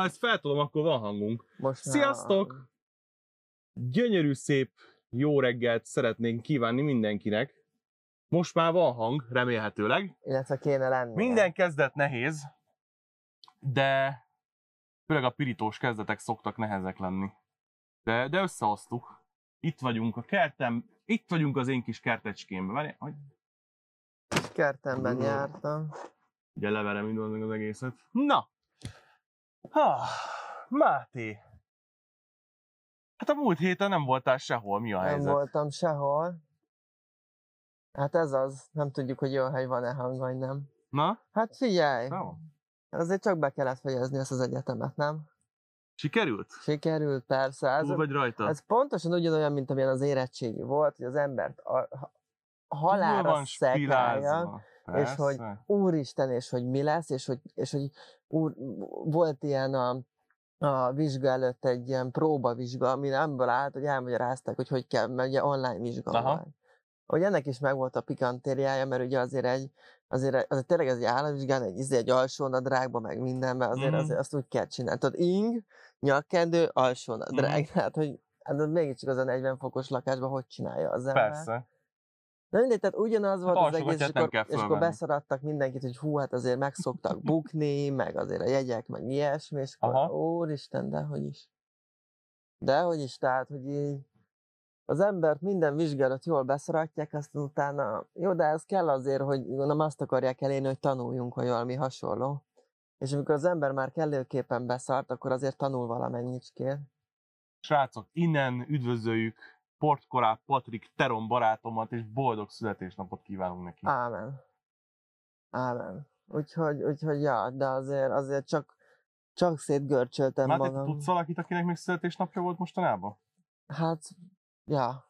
ha ezt feltolom, akkor van hangunk. Most már- Sziasztok! Gyönyörű, szép, jó reggelt szeretnénk kívánni mindenkinek. Most már van hang, remélhetőleg. Illetve kéne lenni. Minden kezdet nehéz, de főleg a pirítós kezdetek szoktak nehezek lenni. De, de összehoztuk. Itt vagyunk a kertem, itt vagyunk az én kis kertecskémben. Várj, hogy Kertemben jártam. ugye leverem indul meg az egészet. Na! Ha, Máté! Hát a múlt héten nem voltál sehol, mi a Nem helyzet? voltam sehol. Hát ez az. Nem tudjuk, hogy jó hely van-e hang, vagy nem. Na? Hát figyelj! Jó. Azért csak be kellett fejezni ezt az egyetemet, nem? Sikerült? Sikerült, persze. Ez, Túl vagy rajta? ez pontosan ugyanolyan, mint amilyen az érettségi volt, hogy az embert a, ha- Túl halára van szekálja, és hogy úristen, és hogy mi lesz, és hogy, és hogy úr, volt ilyen a, a vizsga előtt egy ilyen próbavizsga, ami ebből állt, hogy elmagyarázták, hogy hogy kell, mert ugye online vizsga Aha. volt. Hogy ennek is megvolt a pikantériája, mert ugye azért egy, azért, azért tényleg ez egy államvizsgán, egy, izé, egy alsónadrágba, meg mindenben, azért, Mhm. azért azt úgy kell csinálni. Tudod, ing, nyakkendő, alsónadrág. Mhm. Tehát, hogy hát az mégiscsak az a 40 fokos lakásban hogy csinálja az ember. Persze. Na mindegy, tehát ugyanaz volt az egész, és akkor, és akkor beszaradtak mindenkit, hogy hú, hát azért meg szoktak bukni, meg azért a jegyek, meg ilyesmi, és akkor Aha. úristen, dehogy is. Dehogy is, tehát, hogy így az embert minden vizsgálat jól beszaratják, aztán utána, jó, de ez kell azért, hogy nem azt akarják elérni, hogy tanuljunk, vagy valami hasonló. És amikor az ember már kellőképpen beszart, akkor azért tanul valamennyicskét. Srácok, innen üdvözöljük Portkorát Patrik Teron barátomat, és boldog születésnapot kívánunk neki. Ámen. Ámen. Úgyhogy, úgyhogy ja, de azért, azért csak, csak szétgörcsöltem te magam. tudsz valakit, akinek még születésnapja volt mostanában? Hát, ja,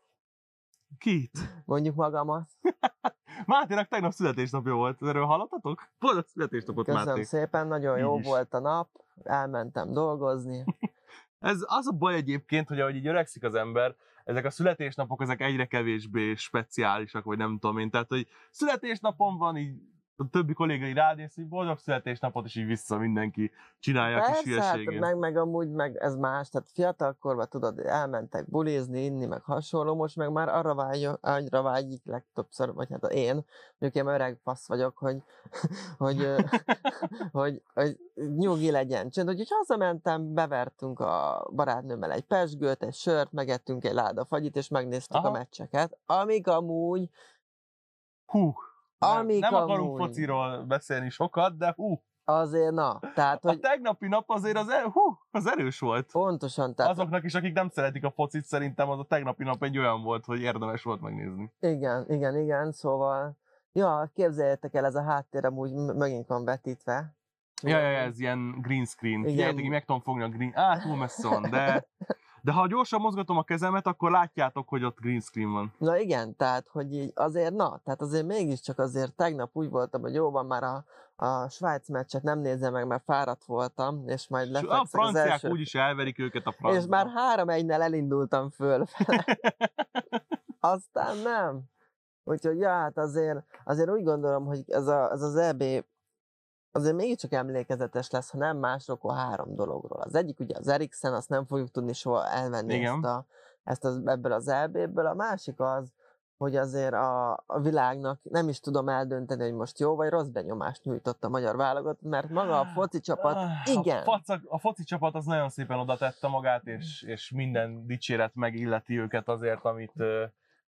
Kit? mondjuk magamat. Mátének tegnap születésnapja volt, erről hallottatok? Boldog születésnapot, Köszönöm Máté. szépen, nagyon Így jó is. volt a nap, elmentem dolgozni. Ez az a baj egyébként, hogy ahogy így öregszik az ember, ezek a születésnapok ezek egyre kevésbé speciálisak, vagy nem tudom én. Tehát, hogy születésnapon van, így a többi kollégai ránéz, hogy boldog születésnapot, és így vissza mindenki csinálja a kis Persze, hát hülyeségét. meg, meg amúgy meg ez más, tehát fiatalkorban tudod, elmentek bulizni, inni, meg hasonló, most meg már arra, vágy, arra vágyik legtöbbször, vagy hát én, mondjuk én öreg fasz vagyok, hogy, hogy, ö, hogy, hogy nyugi legyen csend, hogy hazamentem, bevertünk a barátnőmmel egy pesgőt, egy sört, megettünk egy láda fagyit, és megnéztük Aha. a meccseket, amik amúgy, Hú, amik nem akarunk amúgy, fociról beszélni sokat, de hú, azért na, tehát, a hogy tegnapi nap azért az, el, hú, az erős volt. pontosan, tehát Azoknak is, akik nem szeretik a focit, szerintem az a tegnapi nap egy olyan volt, hogy érdemes volt megnézni. Igen, igen, igen, szóval, ja, képzeljétek el, ez a háttér amúgy m- mögénk van vetítve. Ja, ja, ez ilyen green screen. Igen. Figyeljetek, meg tudom fogni a green... Á, túl messze van, de... De ha gyorsan mozgatom a kezemet, akkor látjátok, hogy ott green screen van. Na igen, tehát, hogy így azért, na, tehát azért mégiscsak azért tegnap úgy voltam, hogy jó van már a, a Svájc meccset nem nézem meg, mert fáradt voltam, és majd lefekszek a az franciák első... úgyis elverik őket a francba. És már három egynel elindultam föl. Aztán nem. Úgyhogy ja, hát azért, azért úgy gondolom, hogy ez, a, ez az EB azért mégiscsak emlékezetes lesz, ha nem másról, akkor három dologról. Az egyik ugye az Eriksen, azt nem fogjuk tudni soha elvenni Igen. ezt, a, ezt az, ebből az EB-ből. A másik az, hogy azért a, a világnak nem is tudom eldönteni, hogy most jó vagy rossz benyomást nyújtott a magyar válogatott, mert maga a foci csapat, Ah, igen, A, faca, a foci csapat az nagyon szépen oda tette magát, és, és minden dicséret megilleti őket azért, amit,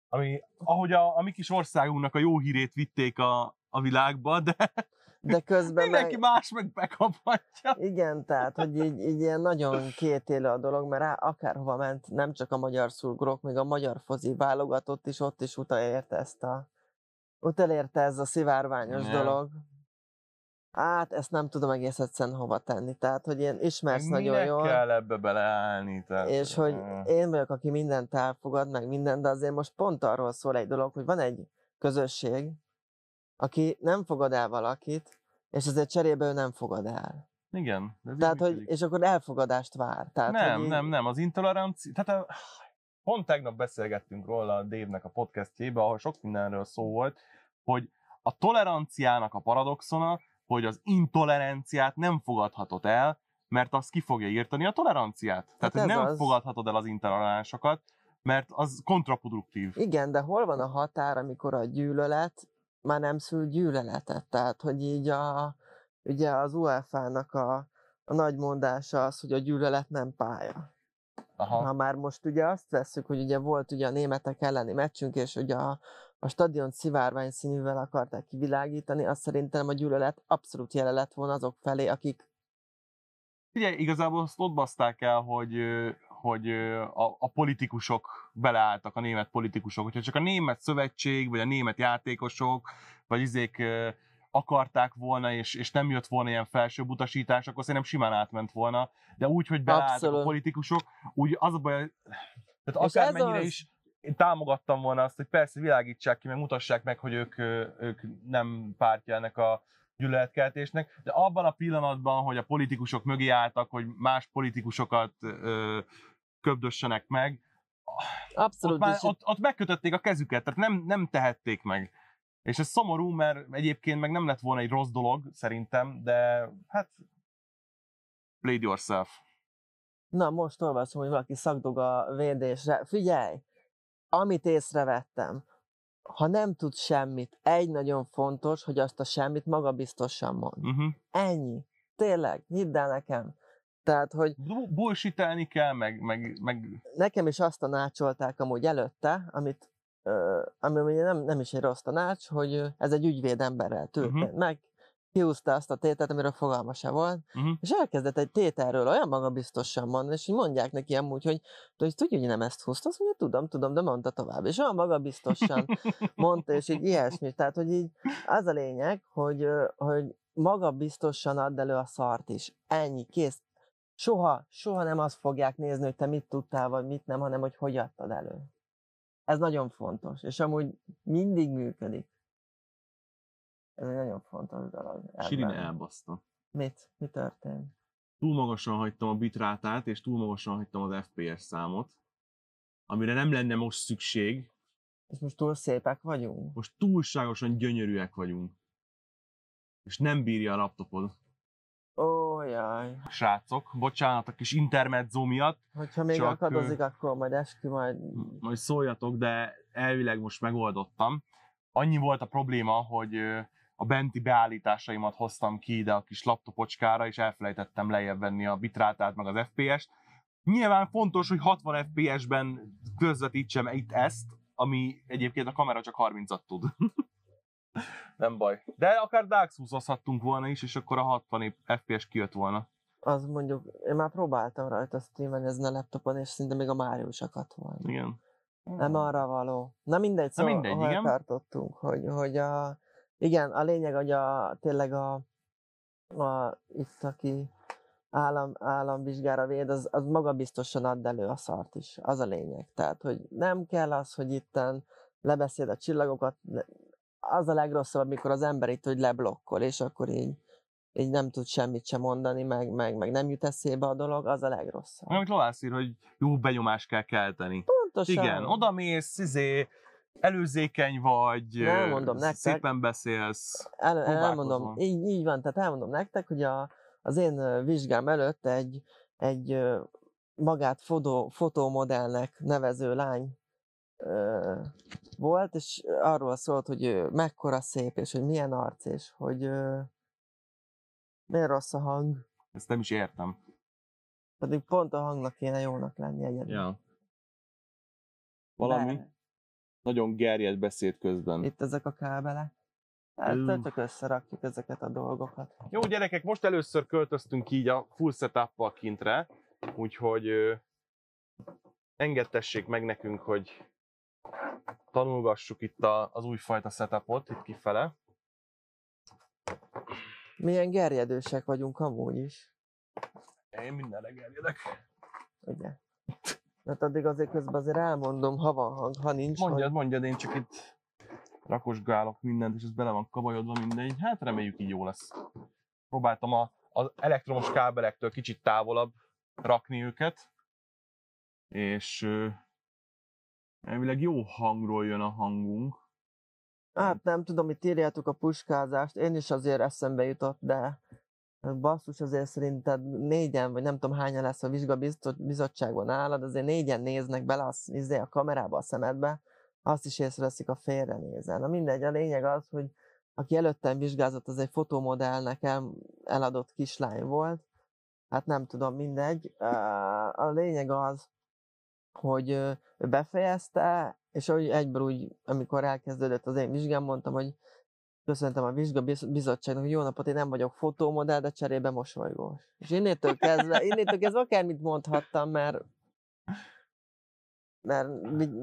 ami, ahogy a, a mi kis országunknak a jó hírét vitték a, a világba, de de közben mindenki meg, más meg bekaphatja. Igen, tehát, hogy így, így ilyen nagyon kétélő a dolog, mert rá, akárhova ment, nem csak a magyar szurkolók, még a magyar fozi válogatott is, ott is utolérte ezt a, utolérte ez a szivárványos Nem. dolog. Hát, ezt nem tudom egész egyszerűen hova tenni. Tehát, hogy én ismersz Meg nagyon minek jól, kell ebbe beleállni? Tehát, és hogy én vagyok, aki mindent elfogad, meg minden, de azért most pont arról szól egy dolog, hogy van egy közösség, aki nem fogad el valakit, és ezért cserébe ő nem fogad el. Igen. Ez így Tehát, hogy, működik. és akkor elfogadást vár. Tehát, nem, így, nem, nem, az intolerancia, tehát a, pont tegnap beszélgettünk róla a Dave-nek a podcastjébe, ahol sok mindenről szó volt, hogy a toleranciának a paradoxona, hogy az intoleranciát nem fogadhatod el, mert az ki fogja írtani a toleranciát. Tehát, Hát ez nem az. fogadhatod el az intoleránsokat, mert az kontraproduktív. Igen, de hol van a határ, amikor a gyűlölet már nem szül gyűlöletet? Tehát, hogy így a, ugye az UEFA-nak a, a nagy mondása az, hogy a gyűlölet nem pálya. Aha. Ha már most ugye azt vesszük, hogy ugye volt ugye a németek elleni meccsünk, és ugye a, a stadion szivárvány színűvel akarták kivilágítani, azt szerintem a gyűlölet abszolút jele lett volna azok felé, akik Ugye igazából azt ott baszták el, hogy, hogy a, a politikusok beleálltak, a német politikusok. Hogyha csak a német szövetség, vagy a német játékosok, vagy izék akarták volna, és, és nem jött volna ilyen felsőbb utasítás, akkor szerintem simán átment volna. De úgy, hogy beleálltak Abszolút. a politikusok, úgy az a baj, tehát akármennyire az. is én támogattam volna azt, hogy persze világítsák ki, meg mutassák meg, hogy ők, ők nem pártja ennek a gyűlöletkeltésnek, de abban a pillanatban, hogy a politikusok mögé álltak, hogy más politikusokat ö, köbdössenek meg, abszolút ott, már, ott, ott megkötötték a kezüket, tehát nem, nem tehették meg. És ez szomorú, mert egyébként meg nem lett volna egy rossz dolog, szerintem, de hát played yourself. Na, most olvasom, hogy valaki szakdog a védésre. Figyelj! Amit észrevettem, ha nem tud semmit, egy nagyon fontos, hogy azt a semmit magabiztosan mond. Uh-huh. Ennyi. Tényleg, hidd el nekem. Tehát, hogy Bullshitelni kell, meg, meg, meg nekem is azt tanácsolták amúgy előtte, amit, ami ugye nem, nem is egy rossz tanács, hogy ez egy ügyvéd emberrel történt Mhm. meg, kiúzta azt a tételt, amiről fogalma se volt, uh-huh. és elkezdett egy tételről olyan magabiztosan mondani, és így mondják neki amúgy, hogy, hogy tudja, hogy nem ezt húzta, azt mondja, tudom, tudom, de mondta tovább. És olyan magabiztosan mondta, és így ilyesmi. Tehát, hogy így az a lényeg, hogy, hogy magabiztosan add elő a szart is. Ennyi, kész. Soha, soha nem azt fogják nézni, hogy te mit tudtál, vagy mit nem, hanem hogy hogy adtad elő. Ez nagyon fontos, és amúgy mindig működik. Ez egy nagyon fontos dolog. Sirin elbaszta. Mit? Mi történt? Túl magasan hagytam a bitrátát, és túl magasan hagytam az FPS számot, amire nem lenne most szükség. És most túl szépek vagyunk? Most túlságosan gyönyörűek vagyunk. És nem bírja a laptopod. Ó, jaj. Srácok, bocsánat a kis intermezzo miatt, Hogyha még Csak, akadozik, akkor majd eskü, majd... majd szóljatok, de elvileg most megoldottam. Annyi volt a probléma, hogy a benti beállításaimat hoztam ki ide a kis laptopocskára, és elfelejtettem lejjebb venni a bitrátát, meg az FPS-t. Nyilván fontos, hogy 60 FPS-ben közvetítsem itt ezt, ami egyébként a kamera csak 30-at tud. Nem baj. De akár Dark Souls-ozhattunk volna is, és akkor a 60 FPS kijött volna. Az mondjuk, én már próbáltam rajta streamelni ezen a laptopon, és szinte még a Mario is akadt volna. Igen. Nem arra való. Na mindegy, szóval mindegy, hol igen. tartottunk, hogy, hogy a, igen, a lényeg, hogy a, tényleg a, a itt, aki állam, államvizsgára véd, az, az magabiztosan add elő a szart is. Az a lényeg. Tehát, hogy nem kell az, hogy itten lebeszéd a csillagokat, az a legrosszabb, amikor az ember itt, hogy leblokkol, és akkor így, így nem tud semmit sem mondani, meg, meg, meg nem jut eszébe a dolog, az a legrosszabb. Amit Lovász ír, hogy jó benyomást kell kelteni. Pontosan. Igen, oda mész, izé, előzékeny vagy, Nem mondom nektek. szépen beszélsz. El, elmondom, így, így van, tehát elmondom nektek, hogy a, az én vizsgám előtt egy, egy magát fotó, fotómodellnek nevező lány volt, és arról szólt, hogy mekkora szép, és hogy milyen arc, és hogy miért rossz a hang. Ezt nem is értem. Pedig pont a hangnak kéne jónak lenni egyedül. Ja. Valami De nagyon gerjed beszéd közben. Itt ezek a kábelek. Hát Ú. csak összerakjuk ezeket a dolgokat. Jó gyerekek, most először költöztünk így a full setup kintre, úgyhogy ö, engedtessék meg nekünk, hogy tanulgassuk itt a, az újfajta setupot, itt kifele. Milyen gerjedősek vagyunk amúgy is. Én mindenre gerjedek. Ugye? Hát addig azért közben azért elmondom, ha van hang, ha nincs, Mondjad, mondjad, én csak itt rakosgálok mindent, és ez bele van kabajodva mindegy. Hát reméljük így jó lesz. Próbáltam a, az elektromos kábelektől kicsit távolabb rakni őket, és elvileg jó hangról jön a hangunk. Hát nem tudom, itt írjátok a puskázást, én is azért eszembe jutott, de Basszus, azért szerinted négyen, vagy nem tudom hányan lesz a vizsgabizottságban nálad, azért négyen néznek bele a, izé, a kamerába, a szemedbe, azt is észreveszik, a félre nézel. Na mindegy, a lényeg az, hogy aki előttem vizsgázott, az egy fotomodellnek el, eladott kislány volt, hát nem tudom, mindegy. A lényeg az, hogy befejezte, és hogy egyből úgy, amikor elkezdődött az én vizsgám, mondtam, hogy köszöntem a vizsga bizottságnak, hogy jó napot, én nem vagyok fotómodell, de cserébe mosolygós. És innétől kezdve, innétől kezdve akármit mondhattam, mert mert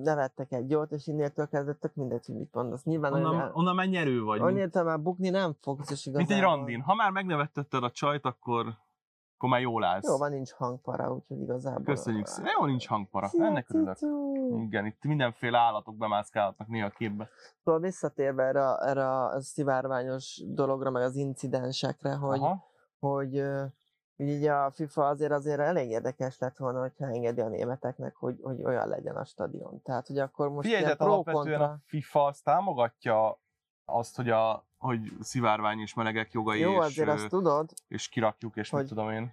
nevettek egy jót, és innétől kezdve tök mindegy, hogy mit mondasz. Nyilván Onnan, olyan, onnan már nyerő vagy. Onnéltől már bukni nem fogsz, és igazából... Mint egy randin. Ha már megnevettetted a csajt, akkor, akkor már jól állsz. Jó, van, nincs hangpara, úgyhogy igazából... Köszönjük szépen. Jó, nincs hangpara. Ennek örülök. Igen, itt mindenféle állatok bemászkálhatnak néha képbe. Szóval visszatérve erre, erre a szivárványos dologra, meg az incidensekre, hogy, Aha. hogy így a FIFA azért azért elég érdekes lett volna, hogyha engedi a németeknek, hogy, hogy olyan legyen a stadion. Tehát, hogy akkor most Figyelj, ilyen pro alapvetően kontra... a FIFA az támogatja azt, hogy, a, hogy szivárvány és melegek jogai, Jó, és, azért azt tudod, és kirakjuk, és hogy- mit tudom én.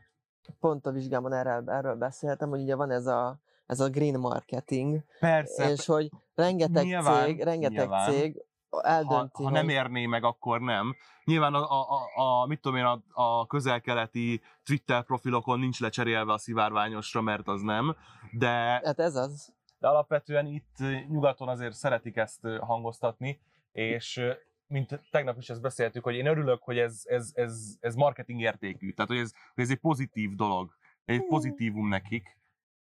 pont a vizsgámon erről, erről beszéltem, hogy ugye van ez a, ez a green marketing, Persze, és hogy rengeteg nyilván, cég, rengeteg nyilván. cég ha, eldönti, ha nem hogy- érné meg, akkor nem. Nyilván a, a, a, a mit tudom én, a, a közel-keleti Twitter profilokon nincs lecserélve a szivárványosra, mert az nem, de, Hát ez az. de alapvetően itt nyugaton azért szeretik ezt hangoztatni, és mint tegnap is ezt beszéltük, hogy én örülök, hogy ez, ez, ez, ez marketing értékű, tehát hogy ez, hogy ez egy pozitív dolog, egy pozitívum nekik,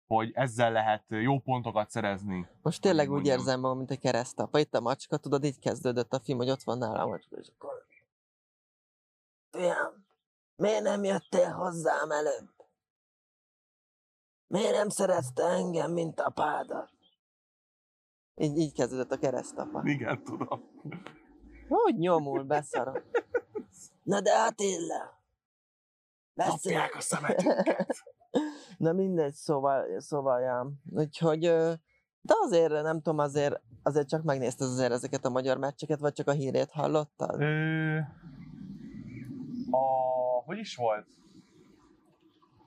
hogy ezzel lehet jó pontokat szerezni. Most tényleg úgy mondjam. érzem magam, mint egy keresztapa. Itt a macska, tudod, így kezdődött a film, hogy ott van nálam a macska, és akkor... Fiam, miért nem jöttél hozzám előbb? Miért nem szerette engem, mint apádat? Így, így kezdődött a keresztapa. Igen, tudom. Hogy nyomul, beszarok. Na de Attila! Beszélj! Kapják a szemetünket. Na mindegy, szóval, szóval ja. Úgyhogy, de azért nem tudom, azért, azért csak megnézted azért ezeket a magyar meccseket, vagy csak a hírét hallottad? Ö, a, hogy is volt?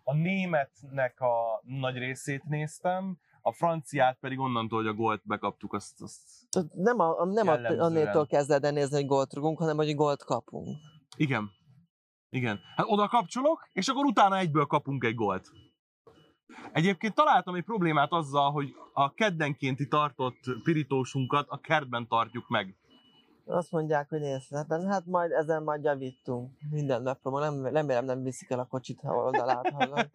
A németnek a nagy részét néztem, a franciát pedig onnantól, hogy a gólt bekaptuk, azt, azt... Nem, a, nem a, annétól kezded el nézni, hogy gólt rugunk, hanem hogy gólt kapunk. Igen. Igen. Hát oda kapcsolok, és akkor utána egyből kapunk egy gólt. Egyébként találtam egy problémát azzal, hogy a keddenkénti tartott pirítósunkat a kertben tartjuk meg. Azt mondják, hogy nézd, hát, majd ezen majd javítunk. Minden nem, remélem nem viszik el a kocsit, ha oldalát hallom.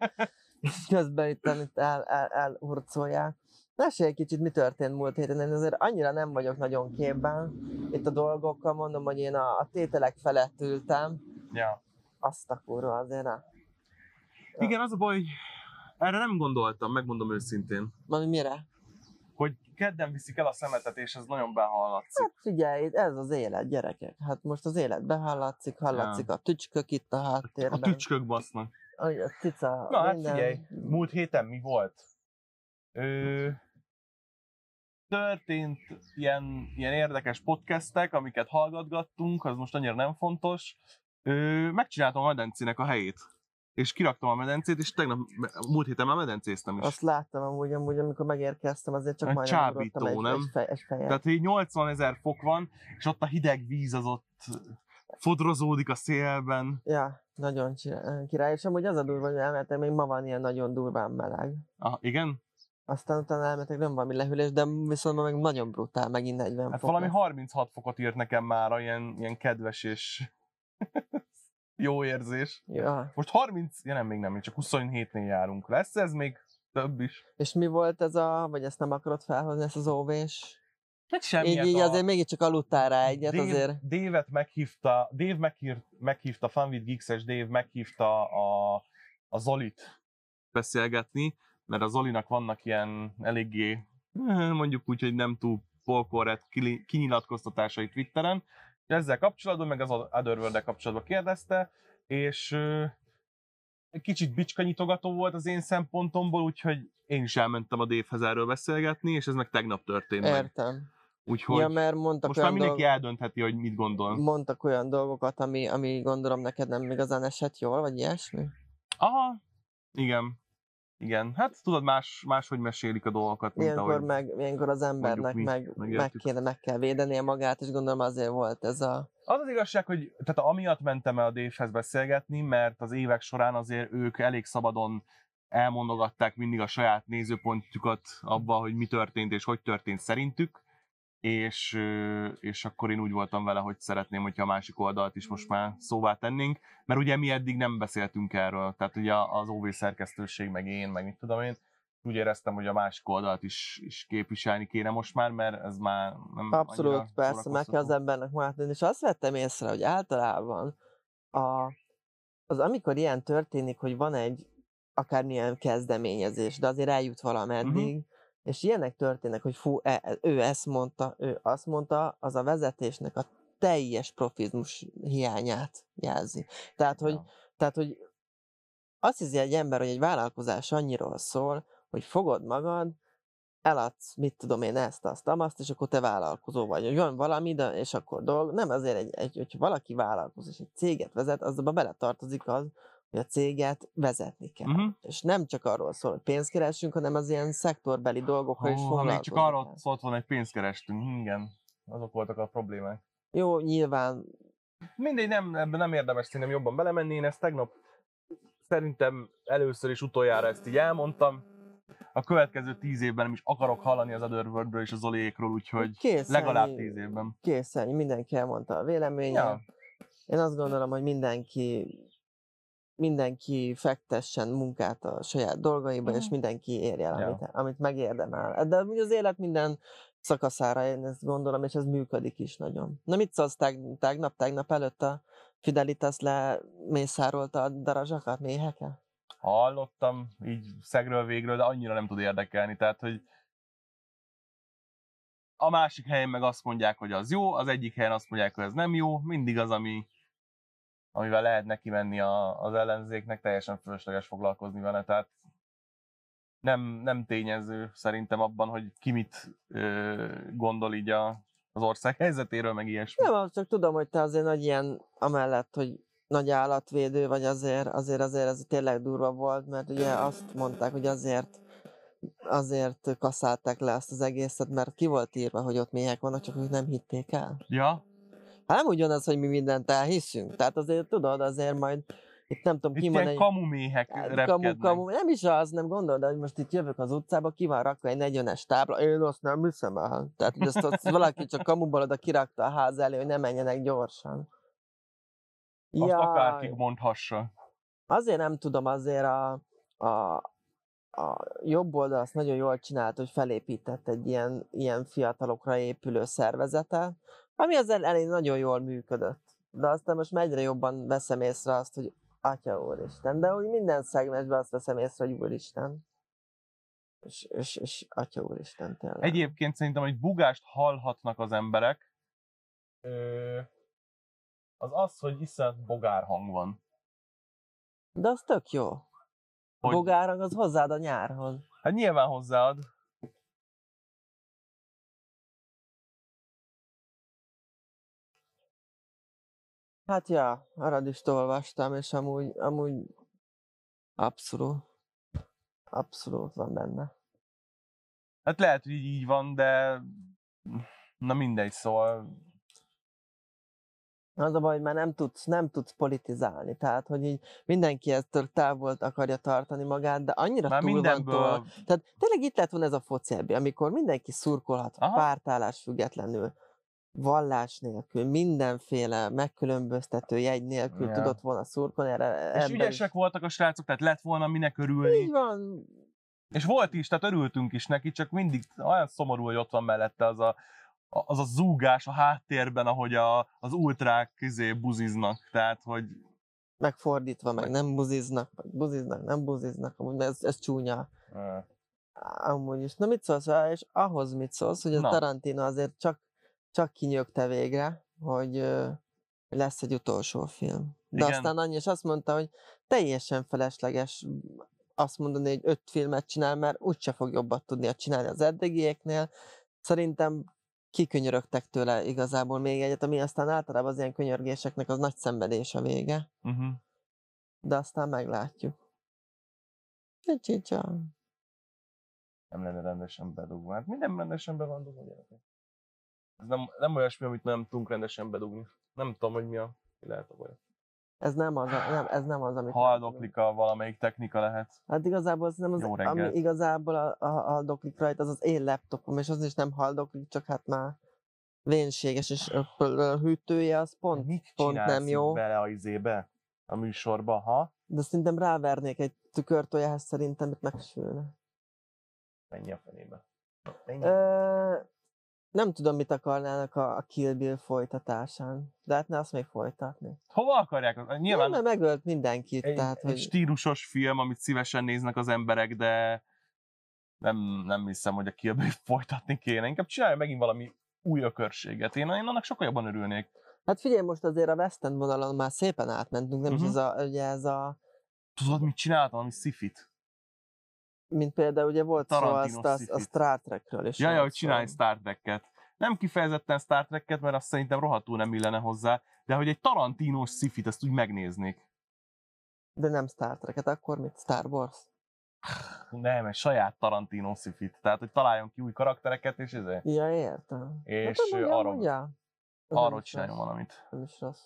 És közben itt, itt el, el, elhurcolják. Mesélj egy kicsit, mi történt múlt héten. Én azért annyira nem vagyok nagyon képben itt a dolgokkal. Mondom, hogy én a, a tételek felett ültem. Ja. Azt a kurva azért. Na. Igen, az a baj, hogy erre nem gondoltam, megmondom őszintén. Mami, mire? Hogy kedden viszik el a szemetet, és ez nagyon behallatszik. Hát figyelj, ez az élet, gyerekek. Hát most az élet behallatszik, hallatszik a tücskök itt a A háttérben. tücskök basznak. A cica, Na hát minden. figyelj, múlt héten mi volt? Ö, történt ilyen, ilyen érdekes podcastek, amiket hallgatgattunk, az most annyira nem fontos. Ö, megcsináltam a medencének a helyét. És kiraktam a medencét, és tegnap, múlt héten már medencéztem is. Azt láttam amúgy, amúgy, amikor megérkeztem, azért csak Egy majdnem csábító, egy, nem? egy, fej, egy fejet. Tehát így 80 ezer fok van, és ott a hideg víz az ott fodrozódik a szélben. Ja, nagyon király. És amúgy az a durva, hogy elmentem, még ma van ilyen nagyon durván meleg. Ah, igen? Aztán utána elmetek, nem valami lehűlés, de viszont meg nagyon brutál, megint 40 Hát fok valami lesz. 36 fokot írt nekem már, ilyen, ilyen kedves és jó érzés. Ja. Most 30, ja nem, még nem, csak 27-nél járunk. Lesz ez még több is? És mi volt ez a, vagy ezt nem akarod felhozni, ezt az óvés? Hát semmi. Így, így azért mégiscsak aludtál rá egyet, Dave, azért. Dave-et meghívta, Dave meghírt, meghívta, Fun with Geeks-es Dave meghívta a, a Zolit beszélgetni, mert a Zolinak vannak ilyen eléggé, eh, mondjuk úgy, hogy nem túl polkorrekt kinyilatkoztatásai Twitteren, és ezzel kapcsolatban, meg az otherworld kapcsolatban kérdezte, és egy kicsit bicskanyitogató volt az én szempontomból, úgyhogy én is elmentem a Dave-hez erről beszélgetni, és ez meg tegnap történt meg. Úgyhogy Ja, mert mondtak most már mindenki dolg... eldöntheti, hogy mit gondol. mondtak olyan dolgokat, ami, ami gondolom neked nem igazán esett jól, vagy ilyesmi? Aha, igen. Igen, hát tudod, más, máshogy mesélik a dolgokat, mint Ilyenkor, ahogy... meg, ilyenkor az embernek mi, meg, meg, kéne, meg kell védenie magát, és gondolom azért volt ez a... Az az igazság, hogy tehát amiatt mentem el a Dave-hez beszélgetni, mert az évek során azért ők elég szabadon elmondogatták mindig a saját nézőpontjukat abba, hogy mi történt és hogy történt szerintük, és, és akkor én úgy voltam vele, hogy szeretném, hogyha a másik oldalt is most már szóvá tennénk, mert ugye mi eddig nem beszéltünk erről, tehát ugye az OV szerkesztőség, meg én, meg mit tudom én, úgy éreztem, hogy a másik oldalt is, is képviselni kéne most már, mert ez már nem Abszolút, persze, meg kell az embernek nézni, és azt vettem észre, hogy általában a, az amikor ilyen történik, hogy van egy akármilyen kezdeményezés, de azért eljut valameddig, Mhm. És ilyenek történnek, hogy fú, e, e- ő ezt mondta, ő azt mondta, az a vezetésnek a teljes profizmus hiányát jelzi. Tehát, hogy, tehát, hogy azt hiszi egy ember, hogy egy vállalkozás annyiról szól, hogy fogod magad, eladsz, mit tudom én, ezt, azt, azt, és akkor te vállalkozó vagy. Hogy van valami, de, és akkor dolg. Nem azért, egy, egy, hogyha valaki vállalkozó, és egy céget vezet, azba beletartozik az, hogy a céget vezetni kell. Mhm. És nem csak arról szól, hogy pénzt keresünk, hanem az ilyen szektorbeli dolgokkal is foglalkozik. még csak arról szólt volna, hogy pénzt kerestünk, igen. Azok voltak a problémák. Jó, nyilván Mindegy, nem, ebben nem érdemes szerintem jobban belemenni. Én ezt tegnap szerintem először is utoljára ezt így elmondtam. A következő tíz évben nem is akarok hallani az Otherworldről és az Zoliékról, úgyhogy kész legalább tíz évben. Kész ennyi, mindenki elmondta a véleményét. Ja. Én azt gondolom, hogy mindenki mindenki fektessen munkát a saját dolgaiba, és Mhm. mindenki érje el, Ja. amit, amit megérdemel. De az élet minden szakaszára én ezt gondolom, és ez működik is nagyon. Na mit szólsz, teg- tegnap, tegnap előtt a Fidelitas lemészárolta a darazsakat, méheket? Hallottam így szegről végről, de annyira nem tud érdekelni. Tehát, hogy a másik helyen meg azt mondják, hogy az jó, az egyik helyen azt mondják, hogy ez nem jó. Mindig az, ami, amivel lehet neki menni a, az ellenzéknek, teljesen fölösleges foglalkozni vele. Tehát nem, nem tényező szerintem abban, hogy ki mit ö, gondol így a, az ország helyzetéről, meg ilyesmi. Nem, csak tudom, hogy te azért nagy ilyen, amellett, hogy nagy állatvédő vagy azért, azért, azért ez tényleg durva volt, mert ugye azt mondták, hogy azért azért kaszálták le azt az egészet, mert ki volt írva, hogy ott méhek vannak, csak ők nem hitték el. Ja, Hát nem ugyanaz, hogy mi mindent elhiszünk. Tehát azért tudod, azért majd itt nem tudom, itt ki van egy... kamuméhek Hát. Kamu, kamu, nem is az, nem gondolod, hogy most itt jövök az utcába, ki van rakva egy 40-es tábla, én azt nem hiszem el. Tehát, hogy ezt, azt valaki csak kamuból oda kirakta a ház elé, hogy ne menjenek gyorsan. Azt Jaj, akárkik mondhassa. azért nem tudom, azért a, a, a jobb oldal azt nagyon jól csinált, hogy felépített egy ilyen, ilyen fiatalokra épülő szervezetet, ami az el- elején nagyon jól működött. De aztán most már egyre jobban veszem észre azt, hogy Atya Úristen, de úgy minden szegmensben azt veszem észre, hogy Úristen. És, és, és Atya Úristen tényleg. Egyébként szerintem, hogy bugást hallhatnak az emberek, ö, az az, hogy iszonyat bogár hang van. De az tök jó. Hogy-. Bogárang az hozzád a nyárhoz. Hát nyilván hozzáad. Hát ja, arad is olvastam, és amúgy, amúgy abszolút, abszolút van benne. Hát lehet, hogy így, így van, de na mindegy, szóval Az a baj, hogy már nem tudsz, nem tudsz politizálni, tehát, hogy így mindenki ettől távol akarja tartani magát, de annyira már túl van mindenből tolva. Tehát tényleg itt lett volna ez a foci amikor mindenki szurkolhat Aha. pártállás függetlenül, vallás nélkül, mindenféle megkülönböztető jegy nélkül Ja. tudott volna szurkolni. Erre, és ügyesek is. voltak a srácok, tehát lett volna minek Így örülni. van, És volt is, tehát örültünk is neki, csak mindig olyan szomorú, hogy ott van mellette az a, az a zúgás a háttérben, ahogy a, az ultrák közé buziznak. Tehát, hogy megfordítva, meg nem buziznak, meg buziznak, nem buziznak, amúgy ez, ez csúnya. ö, Amúgy is. Na mit szólsz rá, és ahhoz mit szólsz, hogy a Na. Tarantino azért csak, csak kinyögte végre, hogy lesz egy utolsó film. De Igen. aztán annyi, és azt mondta, hogy teljesen felesleges azt mondani, hogy öt filmet csinál, mert úgyse fog jobbat tudni csinálni az eddigieknél. Szerintem kikönyörögtek tőle igazából még egyet, ami aztán általában az ilyen könyörgéseknek az nagy szenvedés a vége, Uh-huh. de aztán meglátjuk. Csicsa. Nem lenne rendesen bedugva. Hát minden rendesen be van dugva, gyerekek. Ez nem, nem olyasmi, amit nem tudunk rendesen bedugni. Nem tudom, hogy mi a mi lehet a baj. Ez nem az, nem, ez nem az, amit... Haldoklik a valamelyik technika lehet. Hát igazából az nem az, Jó ami igazából a, a, haldoklik rajta, az az én laptopom, és az is nem haldoklik, csak hát már vénséges, és a, a hűtője az pont, Mit pont nem jó. bele a izébe? A műsorba, ha? de szerintem rávernék egy tükörtojás, szerintem itt megsülne. Menj a fenébe. Menj. Ö, nem tudom, mit akarnának a, a Kill Bill folytatásán, de hát ne azt még folytatni. Hova akarják? Nyilván... Nem, mert megölt mindenkit, egy, tehát, egy hogy... stílusos film, amit szívesen néznek az emberek, de nem, nem hiszem, hogy a Kill Bill folytatni kéne. Inkább csinálja megint valami új ökörséget. Én, én annak sokkal jobban örülnék. Hát figyelj, most azért a West End vonalon már szépen átmentünk, nem uh-huh. is Mhm. ez a, ugye ez a, Tudod, mit csináltam? Valami szifit. Mint például ugye volt szó azt a, a. Star Trekről is. Ja, ja, volt hogy csinálj. Star Trek-et. Nem kifejezetten Star Trek-et, mert azt szerintem rohadtul nem illene hozzá, de hogy egy Tarantinos szifit, ezt úgy megnéznék. De nem Star Trek-et, akkor mit? Star Wars? Nem, egy saját Tarantino szifit. Tehát, hogy találjon ki új karaktereket, és ezért Ja, értem. És, hát, arról- mondja. Arról csináljon valamit. Nem is rossz.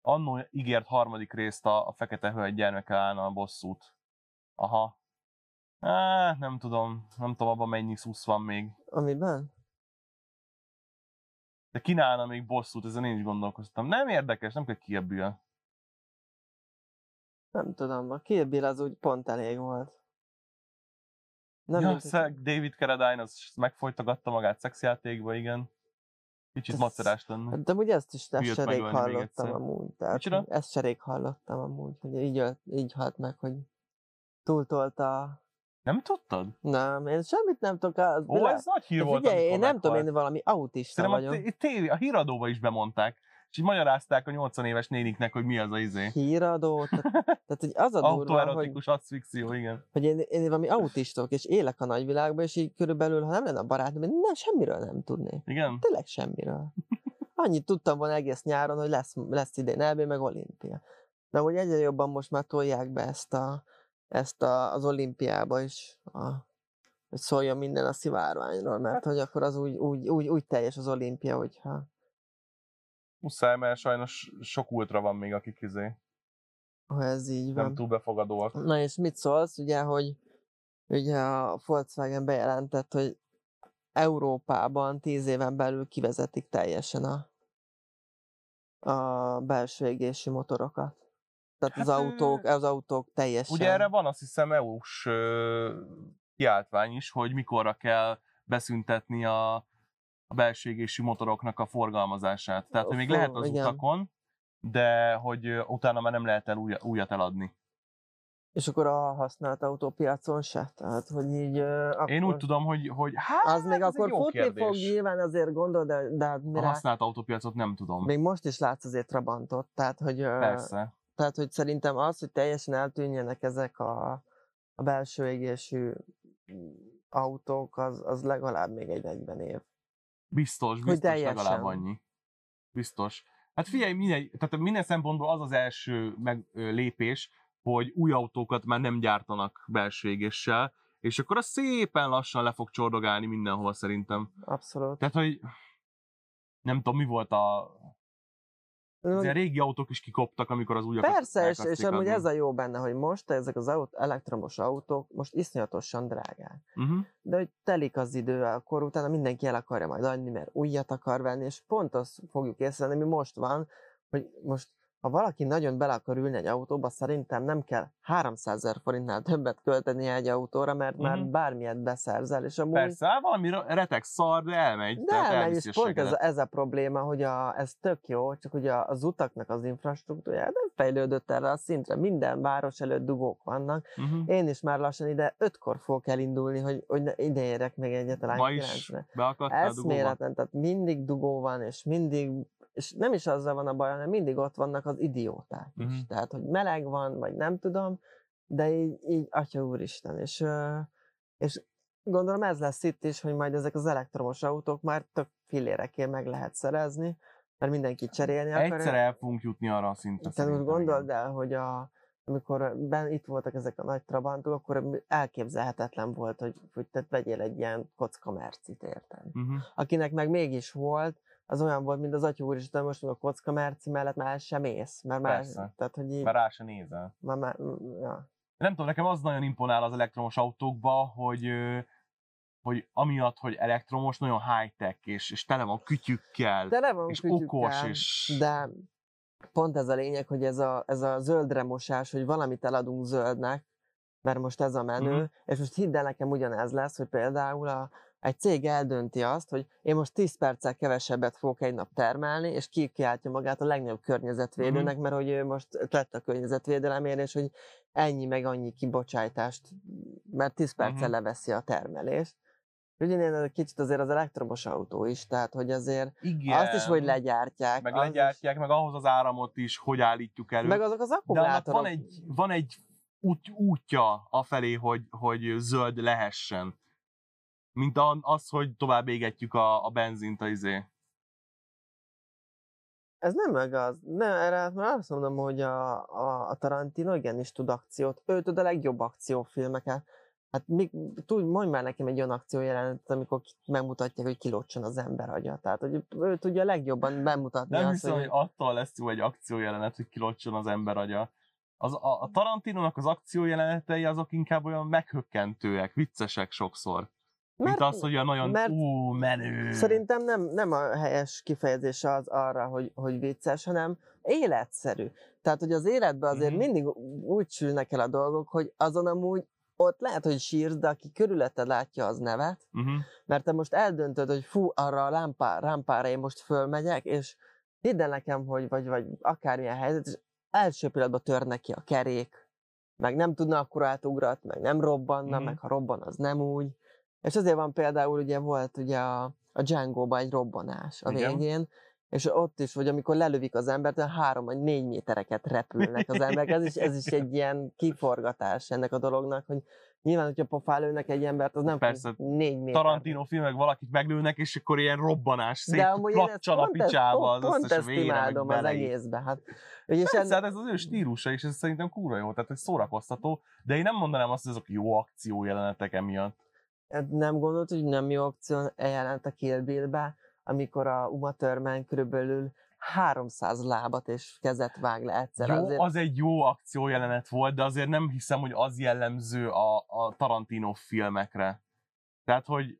Annó ígért harmadik részt a, a Fekete Hölgy gyermeke állna a bosszút. Aha. Á, nem tudom, nem tudom abban mennyi szusz van még. Amiben? De kínálna még bosszút, ezen én is gondolkoztam. Nem érdekes, nem kell kiebüljön. Nem tudom, a Kill az úgy pont elég volt. Nem, ja, szeg, David Carradine, az megfojtogatta magát szexjátékba, igen. Kicsit Ez- macerás lenne. de amúgy ezt is ezt még hallottam amúgy. Tehát, Micsoda? hogy ezt se rég hallottam amúgy, hogy így, így halt meg, hogy túltolta. Nem tudtad? Nem, én semmit nem tudok. Az Ó, ez nagy hír De volt, figyelj, én nem tudom, én valami autista Szerintem a, vagyok. té- tévé, a híradóba is bemondták, és így magyarázták a 80 éves néniknek, hogy mi az a izé. Híradó, tehát, tehát hogy az a durva, hogy, Autoerotikus aszfikció, igen. hogy én, én valami autista vagyok, és élek a nagyvilágban, és így körülbelül, ha nem lenne a barátom, én nem, semmiről nem tudnék. Igen? Tényleg semmiről. Annyit tudtam volna egész nyáron, hogy lesz, lesz idén EB, meg olimpia. De hogy egyre jobban most már tolják be ezt, a, ezt a, az olimpiába is, a, hogy szóljon minden a szivárványról, mert hogy akkor az úgy, úgy, úgy, úgy teljes az olimpia, hogyha Muszáj, mert sajnos sok ultra van még, akik izé ha ez így van. nem túl befogadóak. Na és mit szólsz, ugye, hogy ugye a Volkswagen bejelentett, hogy Európában tíz éven belül kivezetik teljesen a, a belső égési motorokat. Tehát az Hát, ö, autók, az autók teljesen. Ugye erre van azt hiszem EU-s kiáltvány is, hogy mikorra kell beszüntetni a, a belső égési motoroknak a forgalmazását. Tehát, hogy még lehet az igen. utakon, de hogy utána már nem lehet el új, újat eladni. És akkor a használt autópiacon se? Tehát, hogy így... ö, Akkor... Én úgy tudom, hogy, hogy hát, Az még egy akkor futni kérdés. fog, nyilván azért gondol, de, de hát A mire... használt autópiacot nem tudom. Még most is látsz azért Trabantot, tehát hogy, ö, Persze. Tehát hogy szerintem az, hogy teljesen eltűnjenek ezek a, a belső égésű mm, autók, az, az legalább még egy 40 év. Biztos, Hogy biztos teljesen. legalább annyi. Biztos. Hát figyelj, minden, tehát minden szempontból az az első meg, ö, lépés, hogy új autókat már nem gyártanak belső égéssel, és akkor az szépen lassan le fog csordogálni mindenhova szerintem. Abszolút. Tehát, hogy nem tudom, mi volt a... Ilyen régi autók is kikoptak, amikor az újakat Persze, és, és amúgy ez a jó benne, hogy most ezek az aut- elektromos autók most iszonyatosan drágák. Uh-huh. De hogy telik az idő, akkor utána mindenki el akarja majd adni, mert újat akar venni, és pont azt fogjuk észrevenni, ami most van, hogy most ha valaki nagyon bele akar ülni egy autóba, szerintem nem kell 300 ezer forintnál többet költeni egy autóra, mert uh-huh. már Mhm. bármilyet beszerzel, és amúgy Persze, hát valami retek szar, de elmegy. de elmegy, és a pont ez a, ez a probléma, hogy a, ez tök jó, csak ugye az utaknak az infrastruktúrája nem fejlődött erre a szintre. Minden város előtt dugók vannak. Uh-huh. Én is már lassan ide ötkor fogok elindulni, hogy, hogy ide érek még egyetlen Ma is dugóba? Eszméletlen, tehát mindig dugó van, és mindig, és nem is azzal van a baj, hanem mindig ott vannak az idióták is. Mhm. Tehát, hogy meleg van, vagy nem tudom, de így, így atya úristen, és, és Gondolom ez lesz itt is, hogy majd ezek az elektromos autók már tök fillérekért meg lehet szerezni, mert mindenki cserélni akar. Egyszer el fogunk jutni arra a szintre. Te úgy gondold el, hogy a, amikor ben, itt voltak ezek a nagy trabantok, akkor elképzelhetetlen volt, hogy, hogy te vegyél egy ilyen kocka mercit, érted? Uh-huh. Akinek meg mégis volt, az olyan volt, mint az atya úr de most a kocka merci mellett már el sem ész. Mert már, Persze. tehát, hogy így, Már rá se nézel. már, már, ja. Nem tudom, nekem az nagyon imponál az elektromos autókba, hogy, hogy amiatt, hogy elektromos, nagyon high-tech, és, és tele van kütyükkel, De le van és kütyükkel, okos, és... De pont ez a lényeg, hogy ez a, ez a zöldre mosás, hogy valamit eladunk zöldnek, mert most ez a menő, uh-huh. és most hidd el nekem ugyanez lesz, hogy például a, egy cég eldönti azt, hogy én most 10 perccel kevesebbet fogok egy nap termelni, és ki kiáltja magát a legnagyobb környezetvédőnek, uh-huh. mert hogy ő most lett a környezetvédelemért, és hogy ennyi meg annyi kibocsátást, mert 10 perccel uh-huh. leveszi a termelést. Ugyanilyen kicsit azért az elektromos autó is, tehát hogy azért Igen. azt is, hogy legyártják. Meg az is- legyártják, meg ahhoz az áramot is, hogy állítjuk elő. Meg azok az De akkumulátorok. van egy, van egy út, útja afelé, hogy, hogy zöld lehessen. Mint az, hogy tovább égetjük a, a benzint a izé. Ez nem igaz. Nem, erre már azt mondom, hogy a, a, a Tarantino igenis tud akciót. Ő tud a legjobb akciófilmeket. Hát még, tudj, mondj már nekem egy olyan akciójelenetet, amikor megmutatják, hogy kilocson az ember agya. Tehát, hogy ő tudja a legjobban bemutatni Nem azt, hiszem, hogy attól lesz jó egy akciójelenet, hogy kilocson az ember agya. Az, a, a Tarantinónak az akciójelenetei azok inkább olyan meghökkentőek, viccesek sokszor. Mint az, hogy olyan nagyon mert ú, menő. Szerintem nem, nem a helyes kifejezés az arra, hogy, hogy vicces, hanem életszerű. Tehát, hogy az életben azért Mhm. mindig úgy sülnek el a dolgok, hogy azon amúgy ott lehet, hogy sírsz, de aki körülötted látja, az nevet, Uh-huh. mert te most eldöntöd, hogy fú, arra a lámpá, rámpára én most fölmegyek, és hidd el nekem, hogy vagy, vagy akármilyen helyzet, és első pillanatban törne ki a kerék, meg nem tudna akkor átugrat, meg nem robbanna, Mhm. meg ha robban, az nem úgy. És azért van például, ugye volt ugye a, a Django-ba egy robbanás a Igen. végén, és ott is, hogy amikor lelövik az embert, három vagy négy métereket repülnek az emberek. Ez is, ez is egy ilyen kiforgatás ennek a dolognak, hogy nyilván, hogyha pofálőnek egy embert, az nem Persze, fog négy méter. Tarantino filmek valakit meglőnek, és akkor ilyen robbanás, ezt placsan a ezt, picsába az pont, pont ezt imádom az egészbe. Hát, és Persze, ez, hát ez az ő stílusa, és ez szerintem kúra jó, tehát hogy szórakoztató, de én nem mondanám azt, hogy azok jó akció jelenetek emiatt. hát nem gondolod, hogy nem jó akció jelent a Kill Bill-be, amikor a Uma Thurman körülbelül 300 lábat és kezet vág le egyszer. Jó, azért, az egy jó akció jelenet volt, de azért nem hiszem, hogy az jellemző a, a Tarantino filmekre. Tehát, hogy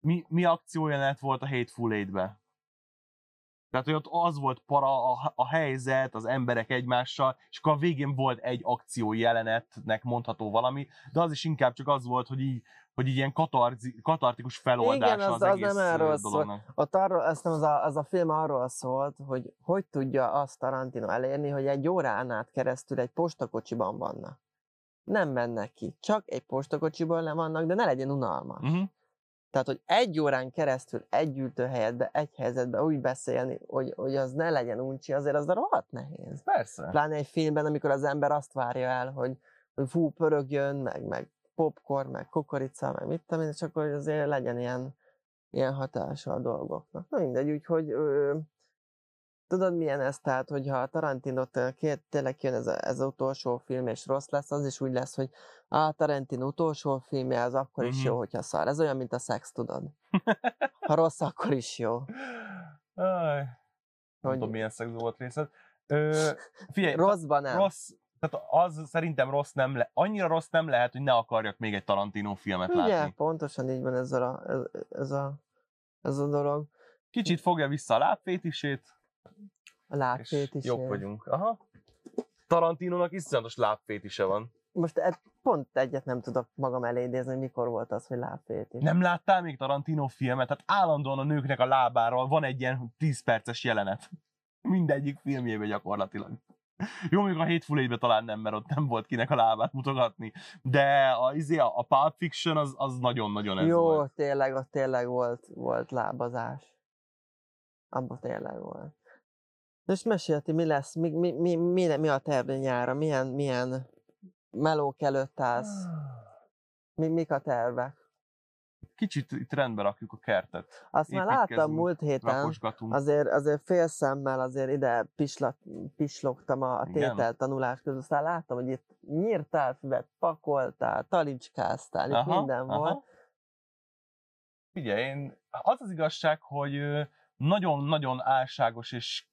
mi, mi akció jelenet volt a Hateful Eight-be? Tehát, hogy ott az volt para, a, a helyzet, az emberek egymással, és akkor a végén volt egy akció jelenetnek mondható valami, de az is inkább csak az volt, hogy így, hogy így ilyen katarzi, katartikus feloldása Igen, az- az, az egész nem erről dolognak. Ott arról, azt nem, az a, az a film arról szólt, hogy hogy tudja azt Tarantino elérni, hogy egy órán át keresztül egy postakocsiban vannak. Nem mennek ki. Csak egy postakocsiban le vannak, de ne legyen unalmas. Uh-huh. Tehát, hogy egy órán keresztül egy ültőhelyetbe, egy helyzetbe úgy beszélni, hogy, hogy az ne legyen uncsi, azért az rohadt nehéz. Persze. Pláne egy filmben, amikor az ember azt várja el, hogy, hogy fú, pörögjön, meg, meg popcorn, meg kukorica, meg mit tudom én, és akkor azért legyen ilyen, ilyen hatása a dolgoknak. Na mindegy, úgyhogy ö, tudod milyen ez, tehát, hogyha a Tarantinot ö, két, tényleg jön ez, a, ez az utolsó film, és rossz lesz, az is úgy lesz, hogy a Tarantino utolsó filmje, az akkor is Mhm. jó, hogyha szar. Ez olyan, mint a szex, tudod. Ha rossz, akkor is jó. Aj, Hogy tudom, milyen szexu volt részed. Ö, figyelj, rosszban nem. rossz, tehát az szerintem rossz nem le, annyira rossz nem lehet, hogy ne akarjak még egy Tarantino filmet Ugye, látni. pontosan így van ez a, ez, ez a, ez a dolog. Kicsit fogja vissza a lábfétisét, A lábfét is. jobb vagyunk. Aha. Tarantinónak iszonyatos lábfétise van. Most e- pont egyet nem tudok magam elé idézni, hogy mikor volt az, hogy lábfét is. Nem láttál még Tarantino filmet? Tehát állandóan a nőknek a lábáról van egy ilyen 10 perces jelenet. Mindegyik filmjében gyakorlatilag. Jó, mondjuk a Hateful talán nem, mert ott nem volt kinek a lábát mutogatni, de a, izé, a, a Pulp Fiction az, az nagyon-nagyon ez Jó, volt. tényleg, ott tényleg volt, volt lábazás. Abban tényleg volt. És mesélti, mi lesz, mi, mi, mi, mi, mi a terve nyára, milyen, milyen melók előtt állsz, Mi, mik a tervek? Kicsit itt rendbe rakjuk a kertet. Azt már láttam múlt héten, Rakosgatunk. azért, azért fél szemmel azért ide pislat, pislogtam a, tétel tanulás között, aztán láttam, hogy itt nyírtál füvet, pakoltál, talicskáztál, itt minden volt. Figyelj, én, az az igazság, hogy nagyon-nagyon álságos és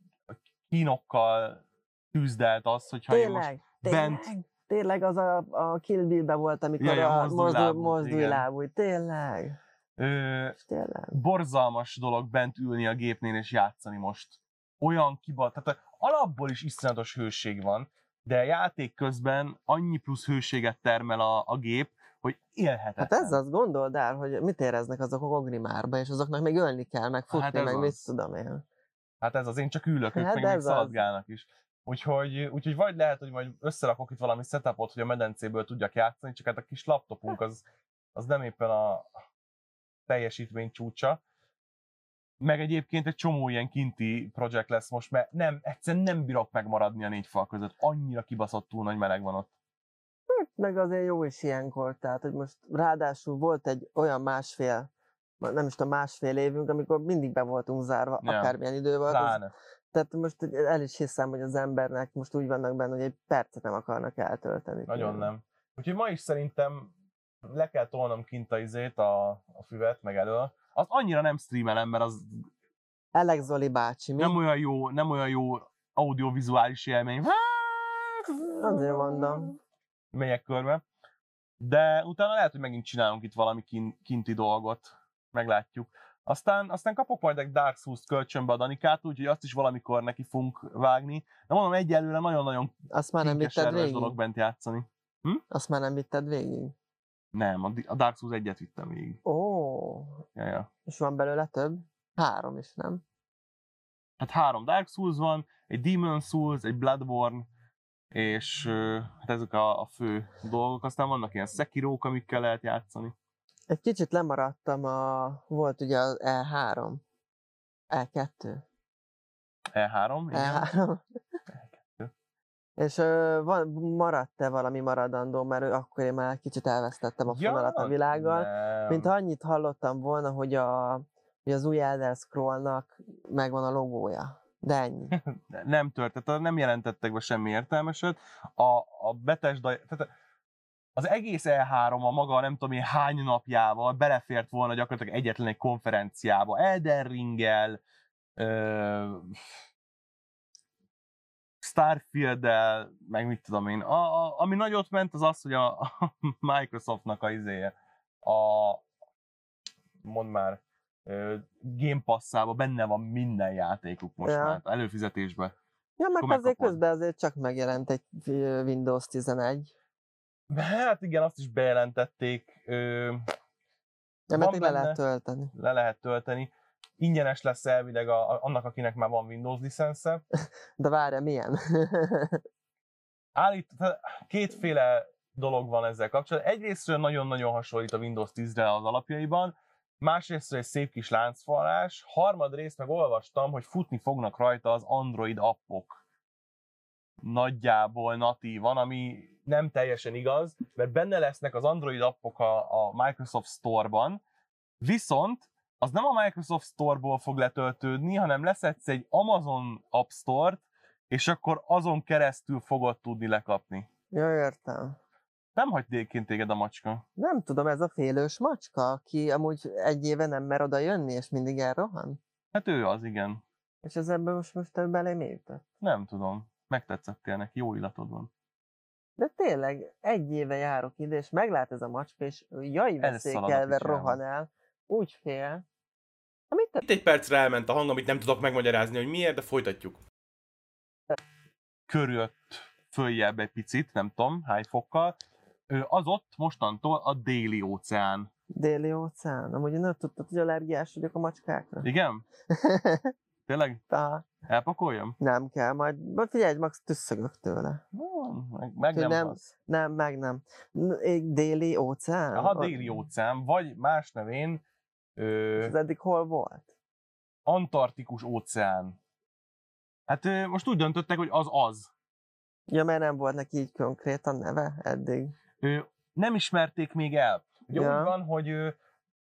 kínokkal tűzdelt az, hogyha én most Tényleg, bent- tényleg, tényleg az a, a Kill Bill-be volt, amikor Ja, ja, a mozdullábú, mozdullábú, tényleg, ö, tényleg. borzalmas dolog bent ülni a gépnél és játszani most. Olyan kiba, tehát alapból is iszonyatos hőség van, de játék közben annyi plusz hőséget termel a, a gép, hogy élhetetlen. Hát ez azt gondold el, hogy mit éreznek azok a ogrimárba, és azoknak még ölni kell, meg futni, Hát meg az. mit tudom én. Hát ez az, én csak ülök, ők Hát még az. szaladgálnak is. Úgyhogy, úgyhogy vagy lehet, hogy majd összerakok itt valami setupot, hogy a medencéből tudjak játszani, csak hát a kis laptopunk az, az nem éppen a teljesítmény csúcsa. Meg egyébként egy csomó ilyen kinti projekt lesz most, mert nem, egyszerűen nem bírok megmaradni a négy fal között. Annyira kibaszottul nagy meleg van ott. Meg azért jó is ilyenkor, tehát hogy most ráadásul volt egy olyan másfél, nem is tudom, másfél évünk, amikor mindig be voltunk zárva, Ja. akármilyen idő volt. Az, tehát most el is hiszem, hogy az embernek most úgy vannak benne, hogy egy percet nem akarnak eltölteni. Nagyon nem. Úgyhogy ma is szerintem le kell tolnom kint a izét, a, a füvet, meg elől. Az annyira nem streamelem, mert az Alex Zoli bácsi, mi? nem olyan jó, nem olyan jó audiovizuális élmény. Azért mondom. Megyek körbe. De utána lehet, hogy megint csinálunk itt valami kin, kinti dolgot. Meglátjuk. Aztán, aztán kapok majd egy Dark Souls kölcsönbe a Danikát, úgyhogy azt is valamikor neki fogunk vágni. De mondom, egyelőre nagyon-nagyon Azt már nem vitted végig? dolog bent játszani. Azt már nem vitted végig? Nem, a, Dark Souls egyet vittem végig. Ó, Ja, ja. és van belőle több? Három is, nem? Hát három Dark Souls van, egy Demon Souls, egy Bloodborne, és hát ezek a, a fő dolgok. Aztán vannak ilyen Sekirók, amikkel lehet játszani. Egy kicsit lemaradtam a... Volt ugye az E3. E2. E3, igen. E3. És ö, van, maradt-e valami maradandó, mert ő- akkor én már kicsit elvesztettem a fonalat a világgal. nem. Mint annyit hallottam volna, hogy, a, hogy az új Elder Scrollnak megvan a logója. De ennyi. nem tört, tehát nem jelentettek be semmi értelmeset. A, a Bethesda, tehát az egész E3 a maga nem tudom én hány napjával belefért volna gyakorlatilag egyetlen egy konferenciába. Elden Ringgel, ö, Starfield-del, meg mit tudom én. A, a, ami nagyot ment, az az, hogy a, a Microsoftnak a izéje, a mond már, Game Pass-ába benne van minden játékuk most Ja. már, előfizetésbe. Ja, meg Akkor azért közben azért csak megjelent egy Windows 11. Hát igen, azt is bejelentették, ö, Van mert le lehet tölteni. le lehet tölteni. Ingyenes lesz elvileg a, a, annak, akinek már van Windows licensze. De várja, milyen? Állít, kétféle dolog van ezzel kapcsolatban. Egyrésztről nagyon-nagyon hasonlít a Windows 10-re az alapjaiban, másrésztről egy szép kis láncfalás, harmadrészt meg olvastam, hogy futni fognak rajta az Android appok. Nagyjából natívan, ami nem teljesen igaz, mert benne lesznek az Android appok a, a Microsoft Store-ban, viszont az nem a Microsoft Store-ból fog letöltődni, hanem leszedsz egy Amazon App Store-t, és akkor azon keresztül fogod tudni lekapni. ja, értem. Nem hagy egyébként téged a macska. Nem tudom, ez a félős macska, aki amúgy egy éve nem mer oda jönni, és mindig elrohan? Hát ő az, igen. És ez ebben most, most belé mi jutott? Nem tudom. Megtetszettél neki, jó illatod van. De tényleg, egy éve járok ide, és meglát ez a macska, és jaj picsába. rohan el. Úgy fél. Amit te... Itt egy percre elment a hang, amit nem tudok megmagyarázni, hogy miért, de folytatjuk. Körült följebb egy picit, nem tudom, hány fokkal. Az ott mostantól a déli óceán. Déli óceán. Amúgy én nem tudtad, hogy allergiás vagyok a macskákra. Igen? Tényleg? Tá, Elpakoljam? nem kell, majd, majd figyelj, max tüsszögök tőle. Meg, meg nem, nem- az. Nem, meg nem. Déli óceán? Aha, Vagy- déli óceán, vagy más nevén ö, ez eddig hol volt? Antarktikus óceán. Hát ö, most úgy döntöttek, hogy az az. Ja, mert nem volt neki így konkrétan neve eddig. Ö, nem ismerték még el. Ugye Ja. úgy van, hogy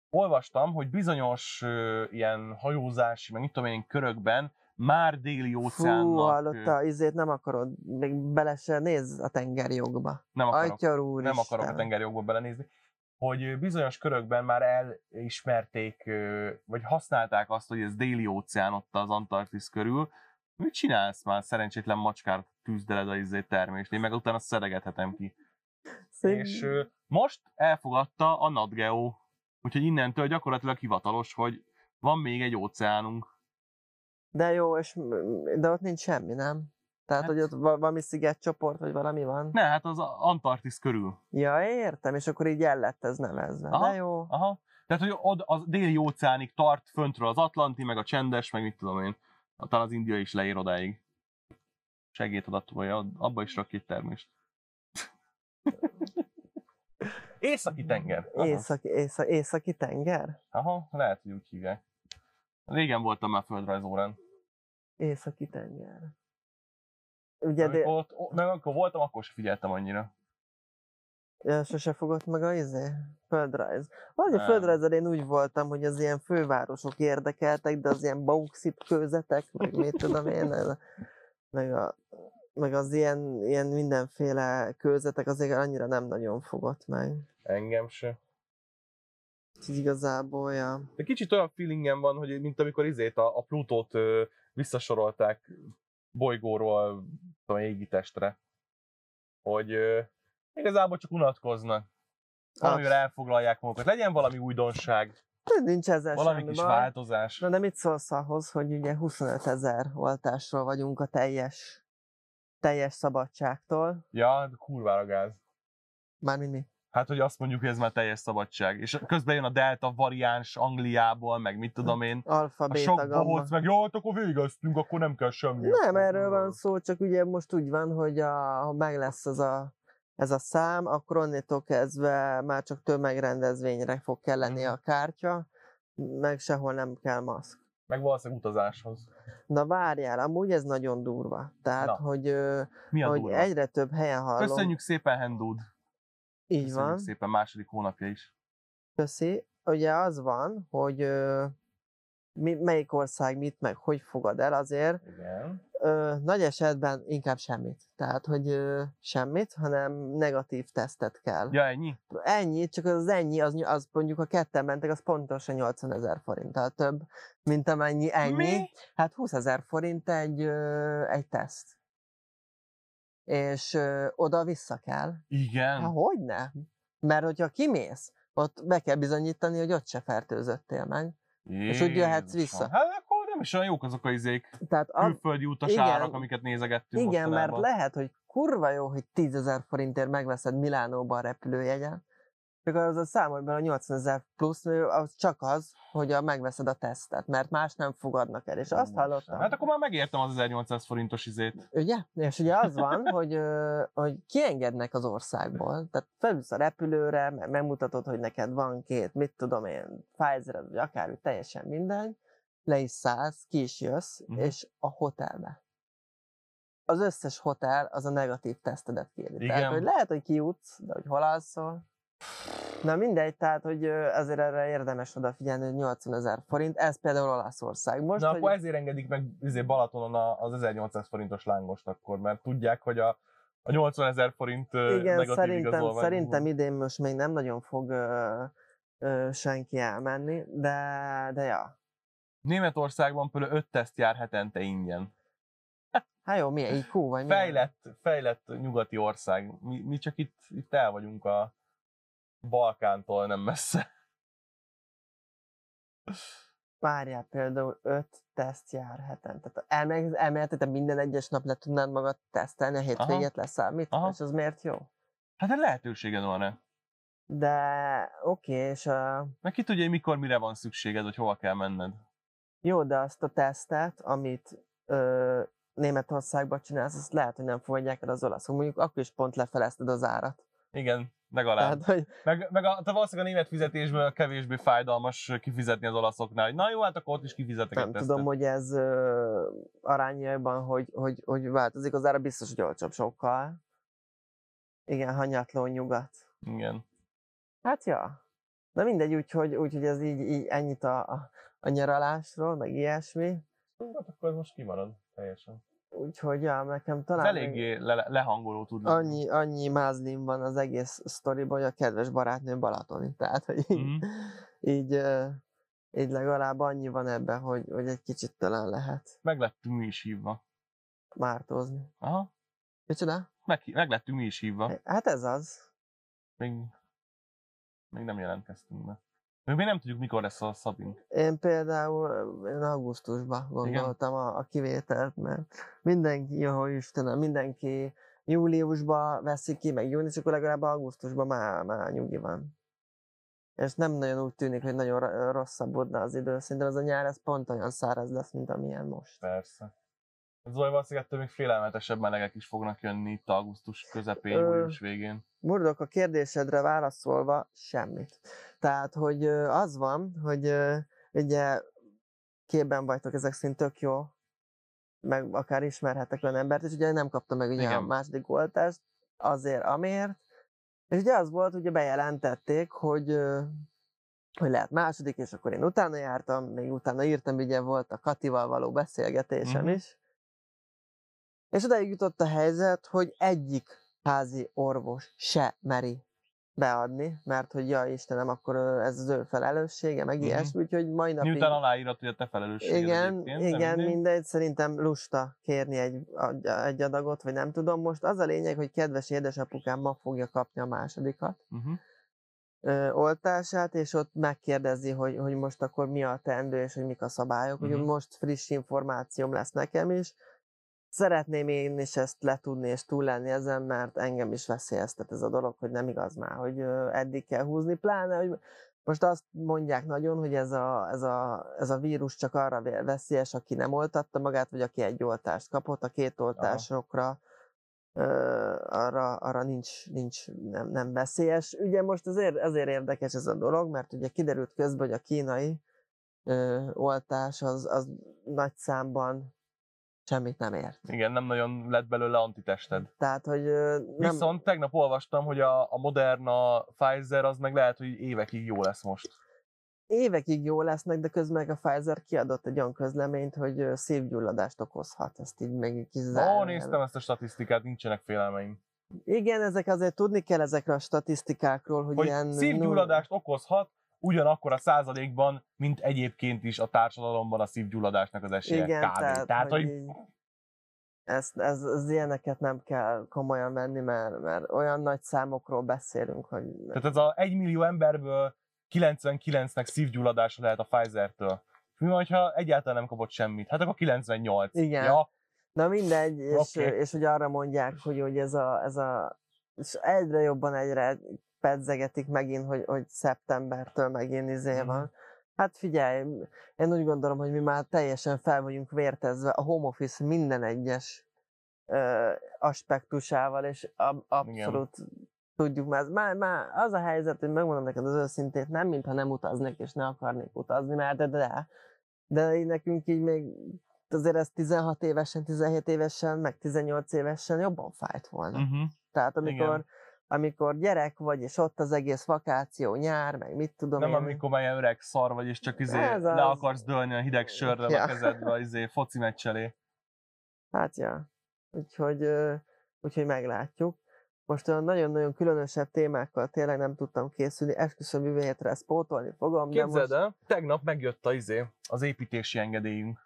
olvastam, hogy bizonyos ö, ilyen hajózási, meg mit tudom én, körökben már déli Fú, óceánnak hallotta, ö, izét nem akarod, még bele se néz a tengerjogba. nem akarok, Atya úr nem akarok a tengerjogba belenézni, hogy bizonyos körökben már elismerték, vagy használták azt, hogy ez déli óceán ott az Antarktisz körül. Mit csinálsz már szerencsétlen macskát tűzdeled a izé termést, én meg utána szedegethetem ki. És ö, most elfogadta a NatGeo, úgyhogy innentől gyakorlatilag hivatalos, hogy van még egy óceánunk. De jó, és, de ott nincs semmi, nem? Tehát, Hát- hogy ott va- valami szigetcsoport, vagy valami van? Ne, hát az Antarktisz körül. Ja, értem, és akkor így el lett ez nevezve. Aha. De jó. Aha. Tehát, hogy od, az déli óceánig tart föntről az Atlanti, meg a csendes, meg mit tudom én. Talán az India is leér odáig. Segít oda abba is rak két termést. Északi tenger. Aha. Északi, északi, északi tenger? Aha, lehet, hogy úgy hívják. Régen voltam már földrajzórán. Északi tenger. Ugye, de, ott, o- meg amikor voltam, akkor sem figyeltem annyira. ja, sose fogott meg a izé? Földrajz. Vagy a Nem. földrajzal én úgy voltam, hogy az ilyen fővárosok érdekeltek, de az ilyen bauxit kőzetek, meg mit tudom én, meg, a, meg az ilyen, ilyen mindenféle kőzetek azért annyira nem nagyon fogott meg. Engem se. Úgyhogy igazából, ja. De kicsit olyan feelingem van, hogy mint amikor izét a, a Plutót ö, visszasorolták bolygóról tudom, égitestre. Hogy ö, igazából csak unatkoznak. Valamivel elfoglalják magukat. Legyen valami újdonság, Nincs ezzel valami semmi kis baj. változás. Na de mit szólsz ahhoz, hogy ugye 25 ezer oltásról vagyunk a teljes, teljes szabadságtól? Ja, kurvára gáz. Mármint mi? Hát, hogy azt mondjuk, hogy ez már teljes szabadság. És közben jön a delta variáns Angliából, meg mit tudom én. Alfa, A beta, sok bohóc, meg jó, hát akkor végeztünk, akkor nem kell semmi. Nem erről van szó, csak ugye most úgy van, hogy a, ha meg lesz az a, ez a szám, akkor onnétól kezdve már csak tömegrendezvényre fog kelleni Mhm. a kártya, meg sehol nem kell maszk. Meg valószínűleg utazáshoz. Na várjál, amúgy ez nagyon durva. Tehát, Na, hogy, Mi hogy durva? egyre több helyen hallom. Köszönjük szépen, Hendud. Így Köszönjük van. szépen, második hónapja is. Köszi. Ugye az van, hogy mi, melyik ország mit meg hogy fogad el, azért Igen. ö, nagy esetben inkább semmit. Tehát, hogy ö, semmit, hanem negatív tesztet kell. Ja, ennyi? Ennyi, csak az ennyi, az, az mondjuk a ketten mentek, az pontosan 80 ezer forinttal több, mint amennyi ennyi. Mi? Hát 20 ezer forint egy, ö, egy teszt. És ö, oda-vissza kell. Igen. Hát hogyne? Mert hogyha kimész, ott be kell bizonyítani, hogy ott se fertőzöttél meg. És úgy jöhetsz vissza. Hát akkor nem is olyan jók azok a izék, Tehát a, külföldi utas igen. árak, amiket nézegettünk igen, mert mostanában. lehet, hogy kurva jó, hogy 10 ezer forintért megveszed Milánóban a repülőjegyen, csak az a számolj bele a 80 ezer plusz, az csak az, hogy a, megveszed a tesztet, mert más nem fogadnak el. És azt Úristen. hallottam, Hát akkor már megértem az 1800 forintos izét. Ugye? És ugye az van, hogy, hogy kiengednek az országból. Tehát felülsz a repülőre, meg megmutatod, hogy neked van két, mit tudom én, pfizer vagy akármi, teljesen mindegy, le is szállsz, ki is jössz, Mhm. és a hotelbe. Az összes hotel az a negatív tesztedet kéri. Igen. Tehát, hogy lehet, hogy kijutsz, de hogy hol alszol. Na mindegy, tehát, hogy azért erre érdemes odafigyelni, hogy 80 ezer forint, ez például Olaszország. Most, Na hogy... akkor ezért engedik meg izé Balatonon az 1800 forintos lángost akkor, mert tudják, hogy a, a 80 ezer forint Igen, negatív szerintem, szerintem idén most még nem nagyon fog ö, ö, senki elmenni, de, de ja. Németországban például 5 teszt jár hetente ingyen. Hát jó, milyen IQ vagy milyen? Fejlett, fejlett nyugati ország. Mi, mi csak itt, itt el vagyunk a Balkántól nem messze. Várjál, például öt teszt jár hetente. Tehát elmeg, elméletet, te minden egyes nap le tudnád magad tesztelni, a hétvégét leszámít, Aha. és az miért jó? Hát egy lehetőséged van-e? De oké, és uh, Meg ki tudja, hogy mikor, mire van szükséged, hogy hova kell menned. jó, de azt a tesztet, amit ö, Németországban csinálsz, azt lehet, hogy nem fogadják el az olaszok. Mondjuk akkor is pont lefelezted az árat. Igen, legalább. Tehát, hogy Meg, meg a, te valószínűleg a német fizetésből kevésbé fájdalmas kifizetni az olaszoknál. hogy Na jó, hát akkor ott is kifizetek nem tudom, hogy ez ö, arányaiban, hogy, hogy, hogy változik, az ára biztos, hogy olcsóbb sokkal. Igen, hanyatló nyugat. Igen. Hát ja. Na mindegy, úgyhogy, úgyhogy ez így, így ennyit a, a, a nyaralásról, meg ilyesmi. Hát akkor ez most kimarad teljesen. Úgyhogy ja, nekem Ez talán még eléggé le, lehangoló tud lenni. annyi, annyi mázlim van az egész sztoriban, hogy a kedves barátnőm Balatoni. Tehát, hogy így, Mhm. így, így legalább annyi van ebben, hogy, hogy egy kicsit talán lehet Meg lettünk mi is hívva. mártózni. Aha. Micsoda? Meg, meg lettünk mi is hívva. Hát ez az. Még, még nem jelentkeztünk be. Még, még nem tudjuk, mikor lesz a szabink. Én például ö, én augusztusban gondoltam a, a kivételt, mert mindenki, jó Istenem, mindenki júliusban veszi ki, meg június, akkor legalább augusztusban már, már nyugi van. És nem nagyon úgy tűnik, hogy nagyon rosszabbodna az idő. Szerintem ez a nyár ez pont olyan száraz lesz, mint amilyen most. Persze. Zoli, valószínűleg ettől még félelmetesebb melegek is fognak jönni itt augusztus közepén, július végén. Murdok a kérdésedre válaszolva semmit. Tehát, hogy az van, hogy ugye képben vagytok ezek szerint tök jó, meg akár ismerhetek olyan embert, és ugye nem kaptam meg ugye a második oltást, azért, amért. És ugye az volt, ugye bejelentették, hogy, hogy lehet második, és akkor én utána jártam, még utána írtam, ugye volt a Katival való beszélgetésem Mhm. is. És odaig jutott a helyzet, hogy egyik házi orvos se meri beadni, mert hogy ja Istenem, akkor ez az ő felelőssége, meg Mhm. ilyesmi, úgyhogy mai napig... Miután aláírat, hogy a te felelősséged Igen, igen, mindegy. mindegy, szerintem lusta kérni egy, egy adagot, vagy nem tudom. Most az a lényeg, hogy kedves édesapukám ma fogja kapni a másodikat Uh-huh. ö, oltását, és ott megkérdezi, hogy, hogy most akkor mi a teendő, és hogy mik a szabályok. Uh-huh. Mhm. Úgyhogy most friss információm lesz nekem is. Szeretném én is ezt letudni és túl lenni ezen, mert engem is veszélyeztet ez a dolog, hogy nem igaz már, hogy eddig kell húzni. Pláne, hogy most azt mondják nagyon, hogy ez a, ez a, ez a vírus csak arra veszélyes, aki nem oltatta magát, vagy aki egy oltást kapott. A két oltásokra arra, arra nincs, nincs nem, nem veszélyes. Ugye most azért, azért érdekes ez a dolog, mert ugye kiderült közben, hogy a kínai ö, oltás az, az nagy számban semmit nem ért. Igen, nem nagyon lett belőle antitested. Tehát, hogy nem, Viszont tegnap olvastam, hogy a, a Moderna, Pfizer az meg lehet, hogy évekig jó lesz most. évekig jó lesznek, de közben meg a Pfizer kiadott egy olyan közleményt, hogy szívgyulladást okozhat. Ezt így meg így Ó, kizárni. néztem ezt a statisztikát, nincsenek félelmeim. Igen, ezek azért tudni kell ezekre a statisztikákról, hogy, Hogy ilyen... szívgyulladást okozhat ugyanakkor a százalékban, mint egyébként is a társadalomban a szívgyulladásnak az esélye Igen, kb. tehát, tehát hogy ezt, ez, az ilyeneket nem kell komolyan venni, mert, mert olyan nagy számokról beszélünk, hogy Tehát ez a 1 millió emberből 99-nek szívgyulladása lehet a Pfizer-től. Mi van, ha egyáltalán nem kapott semmit? Hát akkor 98. Igen. Ja, Na mindegy, és, Oké. és hogy arra mondják, hogy, hogy ez a, ez a és egyre jobban egyre pedzegetik megint, hogy, hogy szeptembertől megint izé Mhm. van. Hát figyelj, én úgy gondolom, hogy mi már teljesen fel vagyunk vértezve a home office minden egyes ö, aspektusával, és ab, abszolút tudjuk, mert már, már az a helyzet, hogy megmondom neked az őszintét, nem mintha nem utaznék, és ne akarnék utazni, mert de, de, de így nekünk így még azért ez 16 évesen, 17 évesen, meg 18 évesen jobban fájt volna. uh-huh. Tehát amikor, Igen. Amikor gyerek vagy, és ott az egész vakáció, nyár, meg mit tudom Nem én. amikor már ilyen öreg szar vagy, és csak izé Ez le az. akarsz dőlni a hideg sörrel Ja. a kezedbe, izé foci meccselé. Hát ja. Úgyhogy, úgyhogy meglátjuk. Most olyan nagyon-nagyon különösebb témákkal tényleg nem tudtam készülni, esküszöm jövő hétre ezt pótolni fogom, de Képzeld most el, tegnap megjött a, izé, az építési engedélyünk.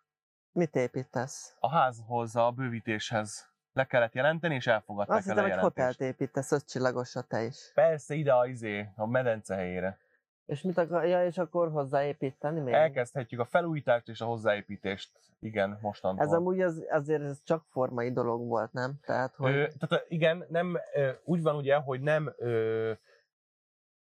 mit építesz? A házhoz, a bővítéshez le kellett jelenteni, és elfogadták Azt hittem, hogy hotelt építesz, ötcsillagosra te is. Persze ide a, izé, a medence helyére. És mit akar, ja, és akkor hozzáépíteni még? Elkezdhetjük a felújítást és a hozzáépítést. Igen, mostantól. Ez amúgy az, azért ez csak formai dolog volt, nem? Tehát, hogy... Ö, tehát igen, nem, ö, úgy van ugye, hogy nem ö,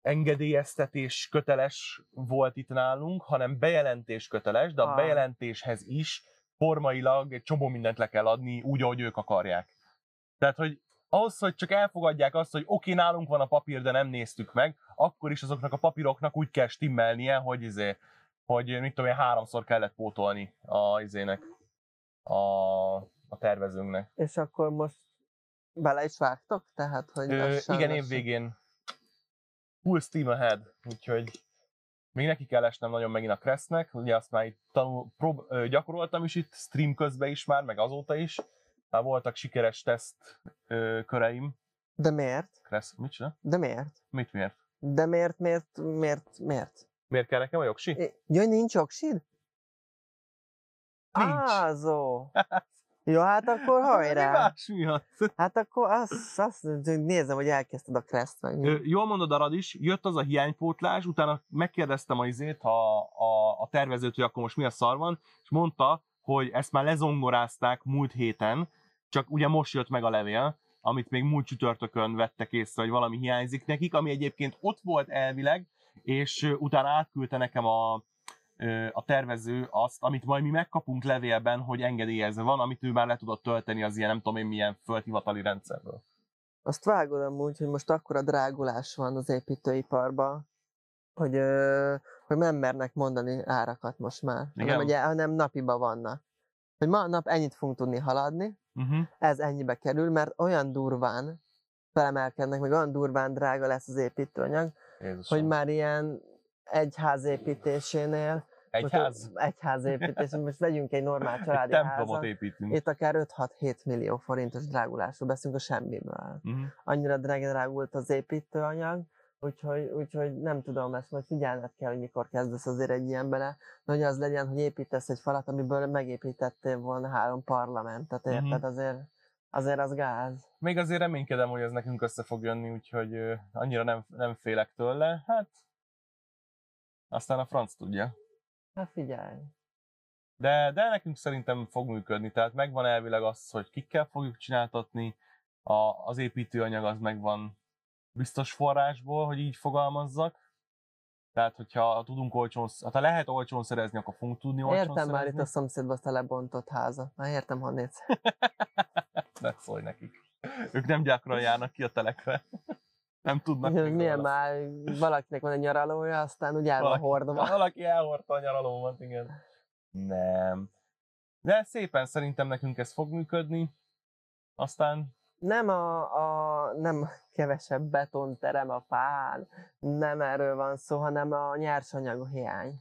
engedélyeztetés köteles volt itt nálunk, hanem bejelentés köteles, de a Ah. bejelentéshez is formailag egy csomó mindent le kell adni, úgy, ahogy ők akarják. Tehát, hogy ahhoz, hogy csak elfogadják azt, hogy oké, okay, nálunk van a papír, de nem néztük meg, akkor is azoknak a papíroknak úgy kell stimmelnie, hogy izé, hogy mit tudom én, háromszor kellett pótolni a izének, a, a tervezőnknek. És akkor most bele is vágtok? Tehát, hogy Ö, igen, évvégén full steam ahead, úgyhogy még neki kell esnem nagyon megint a Crestnek, ugye azt már itt tanul, prób, gyakoroltam is itt stream közben is már, meg azóta is. Már voltak sikeres teszt ö, köreim. De miért? Crest, mit csinál? De miért? Mit miért? De miért, miért, miért, miért? Miért kell nekem a jogsi? É, Jaj, nincs oksid? Nincs. Ázó. Jó, hát akkor Mi hajrá. más miatt? Hát akkor azt, azt nézem, hogy elkezdted a Crest meg. Ö, Jól mondod, Arad is, jött az a hiánypótlás, utána megkérdeztem a izét, a, a, a tervezőt, hogy akkor most mi a szar van, és mondta, hogy ezt már lezongorázták múlt héten, csak ugye most jött meg a levél, amit még múlt csütörtökön vettek észre, hogy valami hiányzik nekik, ami egyébként ott volt elvileg, és utána átküldte nekem a, a tervező azt, amit majd mi megkapunk levélben, hogy engedélyezve van, amit ő már le tudott tölteni az ilyen nem tudom én milyen földhivatali rendszerből. Azt vágod amúgy, hogy most akkora drágulás van az építőiparban, hogy, hogy nem mernek mondani árakat most már, Igen. hanem, ugye, hanem napiba vannak. Hogy ma a nap ennyit fogunk tudni haladni, Uh-huh. ez ennyibe kerül, mert olyan durván felemelkednek, meg olyan durván drága lesz az építőanyag, Jézusom. hogy már ilyen egy ház építésénél, egy ház építésén, most vegyünk egy normál Egy családi templomot házat, építünk. itt akár 5-6-7 millió forintos drágulásról beszélünk a semmiből. Uh-huh. Annyira drága drágult az építőanyag, úgyhogy, úgyhogy nem tudom, ezt majd figyelned kell, hogy mikor kezdesz azért egy ilyen bele, de hogy az legyen, hogy építesz egy falat, amiből megépítettél volna három parlamentet, érted? Mhm. Azért, azért az gáz. Még azért reménykedem, hogy ez nekünk össze fog jönni, úgyhogy annyira nem, nem félek tőle. Hát, aztán a franc tudja. Hát figyelj. De, de nekünk szerintem fog működni, tehát megvan elvileg az, hogy kikkel fogjuk csináltatni, a, az építőanyag az megvan biztos forrásból, hogy így fogalmazzak. Tehát, hogyha tudunk olcsón, ha lehet olcsón szerezni, akkor fogunk tudni olcsón Értem szerezni. már itt a szomszédban azt a lebontott házat. Már értem, honnét. Ne szólj nekik. Ők nem gyakran járnak ki a telekre. Nem tudnak még Milyen már valakinek van egy nyaralója, aztán úgy el van Valaki- hordva. Valaki elhordta a nyaralómat, igen. Nem. De szépen szerintem nekünk ez fog működni. Aztán Nem a, a nem kevesebb betonterem a fán, nem erről van szó, hanem a nyersanyag hiány.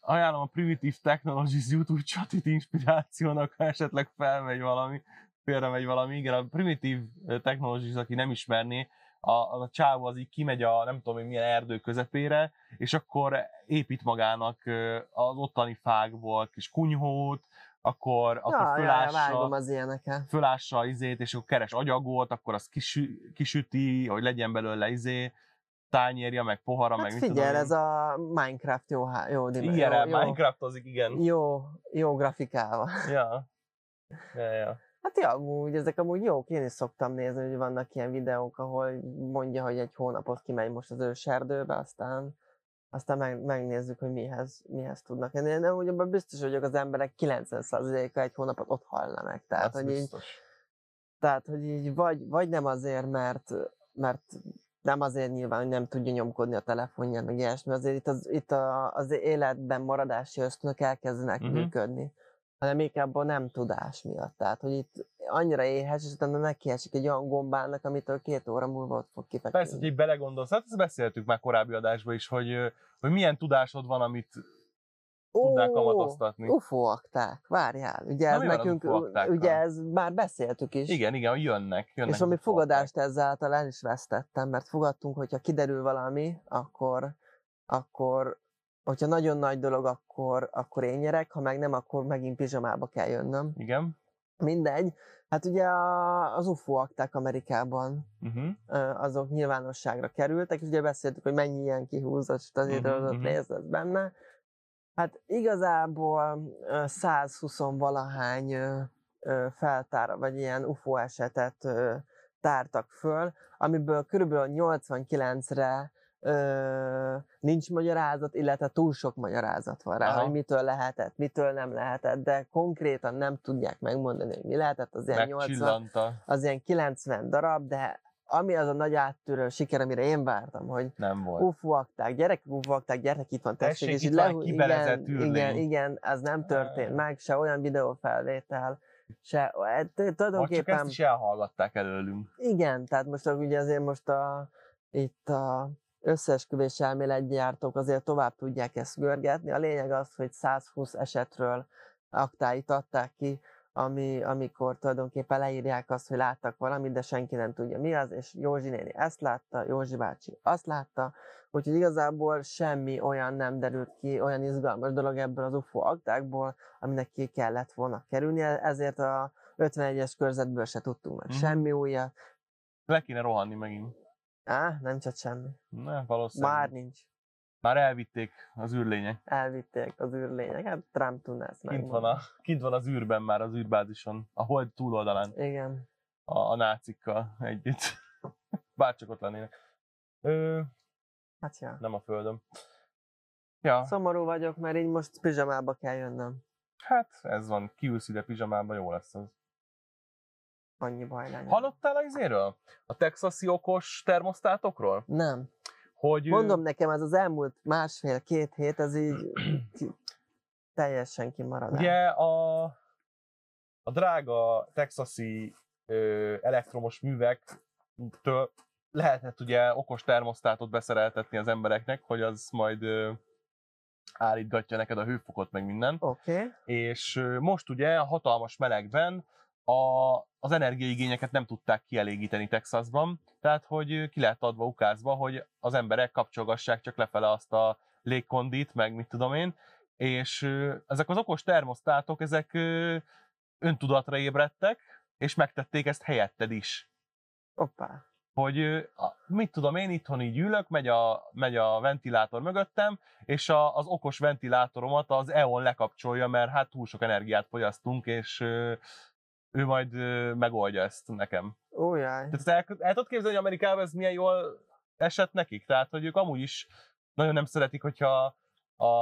ajánlom a Primitive Technologies YouTube csatit inspirációnak, ha esetleg felmegy valami, félre megy valami. Igen, a Primitive Technologies, aki nem ismerné, a, az a csávó az így kimegy a nem tudom én milyen erdő közepére, és akkor épít magának az ottani fákból kis kunyhót, akkor, akkor Ja, ja, fölássa, az ilyeneket. fölássa izét, és akkor keres agyagot, akkor azt kisü, kisüti, hogy legyen belőle izé, tányérja, meg pohara, meg Hát mit figyelj, tudom ez a Minecraft jó, jó, dim- én. Igen, jó, jó, Minecraftozik, igen. jó, jó grafikával. Ja. Ja, ja. Hát ja, amúgy, ezek amúgy jók, én is szoktam nézni, hogy vannak ilyen videók, ahol mondja, hogy egy hónapot kimegy most az őserdőbe, aztán aztán meg, megnézzük, hogy mihez, mihez tudnak. Én, én amúgy abban biztos vagyok, az emberek 90%-a egy hónapot ott halna meg. Tehát, Az hogy így, tehát, hogy így vagy, vagy nem azért, mert, mert nem azért nyilván, hogy nem tudja nyomkodni a telefonján, meg ilyesmi, azért itt az, itt a, az életben maradási ösztönök elkezdenek uh-huh. működni, hanem inkább a nem tudás miatt. Tehát, hogy itt annyira éhes, és utána nekiesik egy olyan gombának, amitől két óra múlva ott fog kifeküdni. Persze, hogy így belegondolsz, hát ezt beszéltük már korábbi adásban is, hogy, hogy milyen tudásod van, amit tudnál kamatoztatni. UFO-akták, várjál. Ugye Na, ez nekünk, ugye ez már beszéltük is. Igen, igen, jönnek. jönnek És ami fogadást ezáltal el is vesztettem, mert fogadtunk, hogyha kiderül valami, akkor, akkor hogyha nagyon nagy dolog, akkor, akkor én nyerek, ha meg nem, akkor megint pizsamába kell jönnöm. Igen. Mindegy. Hát ugye az UFO akták Amerikában Uh-huh. azok nyilvánosságra kerültek, és ugye beszéltük, hogy mennyi ilyen kihúzott Mhm, uh-huh, lesz benne. Hát igazából ö, 120 valahány ö, ö, feltár, vagy ilyen UFO esetet tártak föl, amiből körülbelül 89-re ö, nincs magyarázat, illetve túl sok magyarázat van rá, Aha. hogy mitől lehetett, mitől nem lehetett, de konkrétan nem tudják megmondani, hogy mi lehetett, az ilyen 80, Megcsillanta. az ilyen 90 darab, de ami az a nagy áttörő siker, amire én vártam, hogy Nem volt. Akták, gyerekek UFO akták, gyertek itt van, tessék, Tessék, és itt kibelezett igen, űrlény. igen, igen, ez nem történt meg, se olyan videófelvétel, se, hát Vagy csak tulajdonképpen, ezt is elhallgatták előlünk. igen, tehát most ugye azért most a, itt a összeesküvés elméletgyártók azért tovább tudják ezt görgetni. A lényeg az, hogy 120 esetről aktáit adták ki, ami, amikor tulajdonképpen leírják azt, hogy láttak valamit, de senki nem tudja mi az, és Józsi néni ezt látta, Józsi bácsi azt látta, úgyhogy igazából semmi olyan nem derült ki, olyan izgalmas dolog ebből az UFO aktákból, aminek ki kellett volna kerülni, ezért a 51-es körzetből se tudtunk meg Mhm. semmi újat. Le kéne rohanni megint. Á, nem csak semmi. Ne, valószínűleg. Már nincs. Már elvitték az űrlények. Elvitték az űrlények. Hát Trump tudná ezt Kint van, a, kint van az űrben már, az űrbázison. A hold túloldalán. Igen. A, a nácikkal együtt. Bárcsak ott lennének. Ö, Hát ja. nem a földön. Ja, Szomorú vagyok, mert így most pizsamába kell jönnöm. hát ez van. Kiülsz ide pizsamába, jó lesz az. Annyi baj lenne. Hallottál az izéről? A texasi okos termosztátokról? Nem. Hogy, Mondom nekem, ez az elmúlt másfél-két hét, ez így teljesen kimarad. Ugye a, a drága texasi ö, elektromos művektől lehetett ugye okos termosztátot beszereltetni az embereknek, hogy az majd ö, állítgatja neked a hőfokot, meg minden. Oké. Okay. És ö, most ugye a hatalmas melegben a, az energiaigényeket nem tudták kielégíteni Texasban, tehát hogy ki lehet adva ukázva, hogy az emberek kapcsolgassák csak lefele azt a légkondit, meg mit tudom én, és ezek az okos termosztátok, ezek öntudatra ébredtek, és megtették ezt helyetted is. Hoppá. Hogy mit tudom én, itthon így ülök, megy a, megy a ventilátor mögöttem, és a, az okos ventilátoromat az EON lekapcsolja, mert hát túl sok energiát fogyasztunk, és ő majd megoldja ezt nekem. Újjaj. Tehát ezt el, el tudod képzelni, hogy Amerikában ez milyen jól esett nekik? Tehát, hogy ők amúgy is nagyon nem szeretik, hogyha a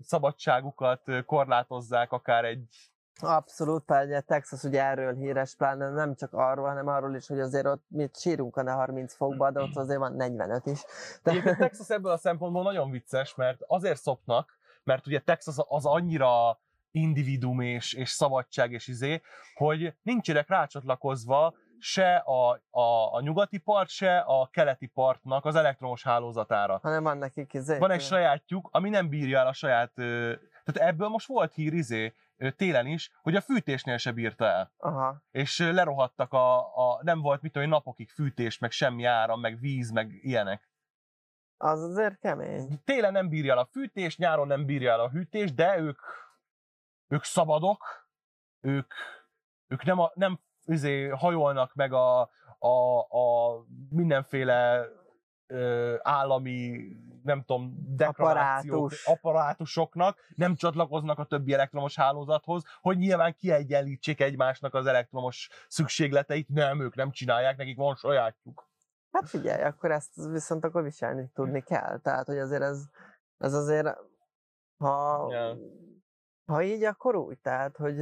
szabadságukat korlátozzák akár egy... Abszolút, pár ugye Texas ugye erről híres, pláne nem csak arról, hanem arról is, hogy azért ott mit sírunk a 30 fokba, de ott azért van 45 is. Egyébként Texas ebből a szempontból nagyon vicces, mert azért szopnak, mert ugye Texas az annyira individum és, és szabadság és izé, hogy nincsenek rácsatlakozva se a, a, a nyugati part, se a keleti partnak az elektromos hálózatára. hanem van nekik izé. Van egy sajátjuk, ami nem bírja el a saját... Tehát ebből most volt hír izé, télen is, hogy a fűtésnél se bírta el. Aha. És lerohadtak a, a... Nem volt mit tudom, napokig fűtés, meg semmi áram, meg víz, meg ilyenek. Az azért kemény. Télen nem bírja el a fűtés, nyáron nem bírja el a hűtés, de ők, ők szabadok, ők, ők nem, a, nem izé, hajolnak meg a, a, a mindenféle ö, állami, nem tudom, deklarációk, Apparátus. apparátusoknak, nem csatlakoznak a többi elektromos hálózathoz, hogy nyilván kiegyenlítsék egymásnak az elektromos szükségleteit. Nem, ők nem csinálják, nekik van sajátjuk. Hát figyelj, akkor ezt viszont akkor viselni tudni kell. Tehát, hogy azért ez, ez azért, ha, Ja. Ha így, akkor úgy. Tehát, hogy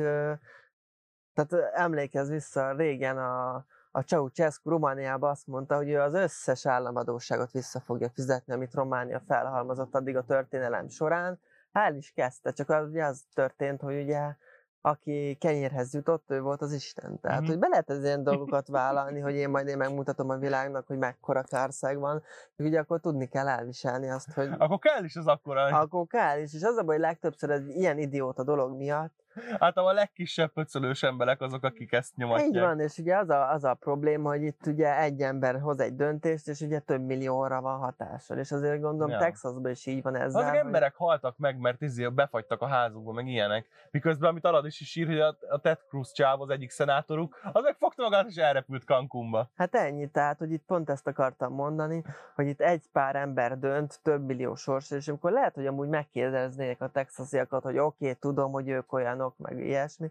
tehát ö, emlékezz vissza, régen a, a Ceausescu Romániában azt mondta, hogy ő az összes államadóságot vissza fogja fizetni, amit Románia felhalmozott addig a történelem során. El is kezdte, csak az, ugye az történt, hogy ugye aki kenyérhez jutott, ő volt az Isten. Tehát, Mhm. hogy be lehet az ilyen dolgokat vállalni, hogy én majd én megmutatom a világnak, hogy mekkora kárszág van, hogy ugye akkor tudni kell elviselni azt, hogy Akkor kell is az akkora, akkor kell is. És az a baj, hogy legtöbbször ez ilyen idióta dolog miatt, Hát a legkisebb pöcölős emberek azok, akik ezt nyomatják. Így van, és ugye az a, az a probléma, hogy itt ugye egy ember hoz egy döntést, és ugye több millióra van hatással. És azért gondolom Ja. Texasban is így van ezzel. Azok hogy- emberek haltak meg, mert izé befagytak a házukba, meg ilyenek. Miközben, amit Arad is, is ír, hogy a, a Ted Cruz csáv, az egyik szenátoruk, az meg fogta magát és elrepült Cancúnba. Hát ennyi, tehát, hogy itt pont ezt akartam mondani, hogy itt egy pár ember dönt több millió sorsra, és amikor lehet, hogy amúgy megkérdeznék a texasiakat, hogy oké, okay, tudom, hogy ők olyanok, meg ilyesmi,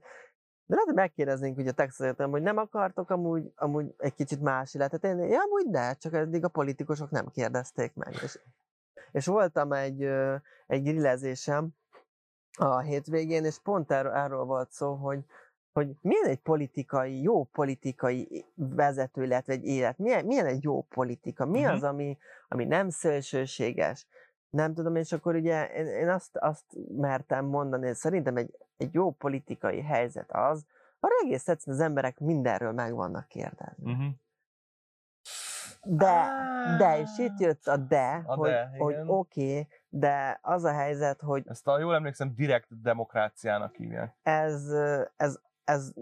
de lehet, hogy megkérdeznénk ugye a texasiakat, hogy nem akartok amúgy, amúgy egy kicsit más életet élni? Ja, amúgy de, csak eddig a politikusok nem kérdezték meg. És, és voltam egy, egy grillezésem a hétvégén, és pont erről, erről volt szó, hogy, hogy milyen egy politikai, jó politikai vezető, illetve egy élet, milyen, milyen egy jó politika, mi Mhm. az, ami, ami nem szélsőséges, nem tudom, és akkor ugye én, én azt, azt mertem mondani, hogy szerintem egy, egy jó politikai helyzet az, ahol egész egyszerűen az emberek mindenről meg vannak kérdezni. Uh-huh. De, de, és itt jött a de, A hogy, de, hogy oké, okay, de az a helyzet, hogy Ezt a jól emlékszem, direkt demokráciának hívják. ez, ez, ez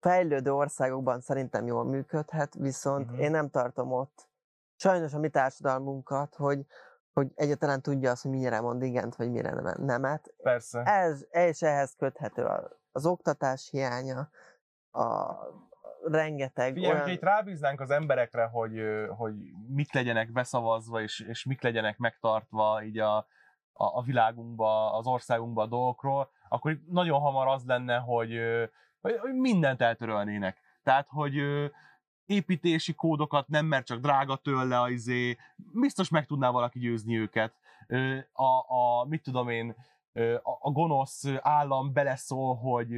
fejlődő országokban szerintem jól működhet, viszont Mhm. uh-huh. én nem tartom ott sajnos a mi társadalmunkat, hogy, hogy egyáltalán tudja azt, hogy mire mond igent, vagy mire nem, nemet. Persze. Ez, és ehhez köthető az oktatás hiánya, a rengeteg Figyelj, olyan... hogyha itt rábíznánk az emberekre, hogy, hogy mik legyenek beszavazva, és, és mik legyenek megtartva így a, a, a világunkba, az országunkba a dolgokról, akkor nagyon hamar az lenne, hogy, hogy, mindent eltörölnének. Tehát, hogy építési kódokat nem, mert csak drága tőle a izé, biztos meg tudná valaki győzni őket. A, a mit tudom én, a, a gonosz állam beleszól, hogy,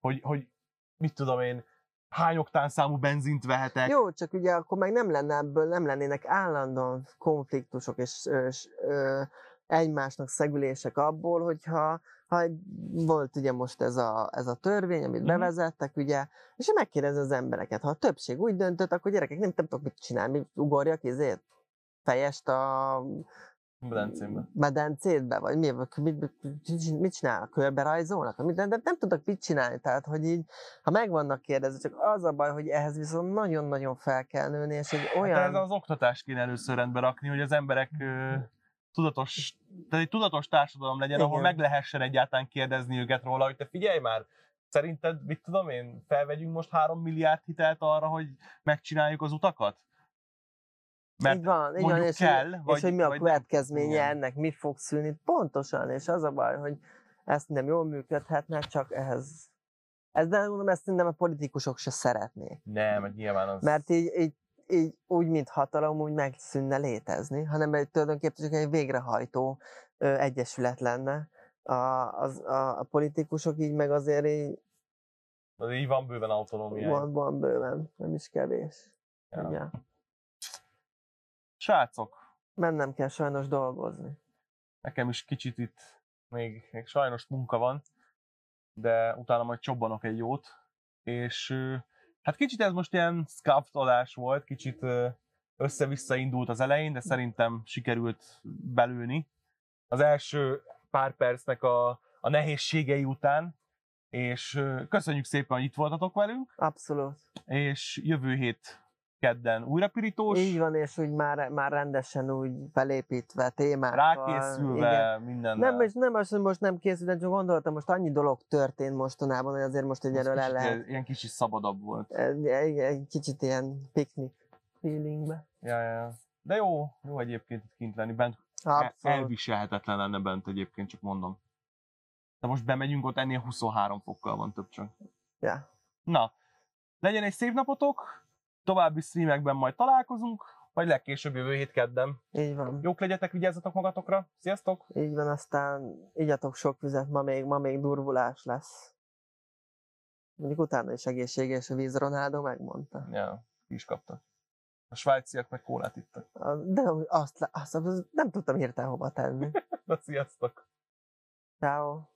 hogy, hogy mit tudom én, hány oktán számú benzint vehetek. Jó, csak ugye akkor meg nem lenne ebből, nem lennének állandóan konfliktusok és, és ö, egymásnak szegülések abból, hogyha ha volt ugye most ez a, ez a törvény, amit Mhm. bevezettek, ugye, és megkérdez az embereket, ha a többség úgy döntött, akkor gyerekek nem, nem tudok mit csinálni, ugorjak, ezért fejest a Medencémbe. medencétbe, vagy mi, mit, mit, mit csinálnak, körbe rajzolnak, mit, de nem tudok mit csinálni, tehát hogy így, ha meg vannak kérdezve, csak az a baj, hogy ehhez viszont nagyon-nagyon fel kell nőni, és egy Olyan... Hát olyan... ez az oktatást kéne először rendbe rakni, hogy az emberek tudatos, tehát egy tudatos társadalom legyen, ahol Igen. meg lehessen egyáltalán kérdezni őket róla, hogy te figyelj már, szerinted, mit tudom én, felvegyünk most három milliárd hitelt arra, hogy megcsináljuk az utakat? Mert így van, így van, és, kell, hogy, vagy- és hogy mi a vagy nem. következménye Igen. ennek, mi fog szülni, pontosan, és az a baj, hogy ezt nem jól működhetne, csak ehhez, ez de mondom, ezt szerintem a politikusok se szeretnék. nem, mert nyilván az... Mert így, így, így úgy, mint hatalom, úgy megszűnne létezni, hanem egy tulajdonképpen csak egy végrehajtó ö, egyesület lenne. A, az, a, a politikusok így meg azért így az így van bőven autonómia. van, van bőven, nem is kevés. Ja. Ja. Srácok, Mennem kell sajnos dolgozni. nekem is kicsit itt még, még sajnos munka van, de utána majd csobbanok egy jót, és hát kicsit ez most ilyen scuffed volt, kicsit össze-vissza indult az elején, de szerintem sikerült belőni. Az első pár percnek a, a nehézségei után, és köszönjük szépen, hogy itt voltatok velünk, Abszolút. és jövő hét kedden újra pirítós, Így van, és úgy már, már rendesen úgy felépítve témákkal. igen. rákészülve, minden. Nem, és nem az, hogy most nem készültem, csak gondoltam, most annyi dolog történt mostanában, hogy azért most egy erről el lehet. Ilyen kicsit szabadabb volt. Egy, egy, kicsit ilyen piknik feelingbe. Ja, ja. De jó, jó egyébként itt kint lenni, bent Abszolút. elviselhetetlen lenne bent egyébként, csak mondom. De most bemegyünk, ott ennél 23 fokkal van több csak. Ja. Na, legyen egy szép napotok, további streamekben majd találkozunk, vagy legkésőbb jövő hét kedden. Így van. Jók legyetek, vigyázzatok magatokra, sziasztok! Így van, aztán igyatok sok vizet, ma még, ma még durvulás lesz. Mondjuk utána is egészséges a víz, Ronaldo megmondta. Ja, is kaptak. A svájciak meg kólát ittak. De azt, azt, azt nem tudtam hirtelen hova tenni. Na, sziasztok! Ciao.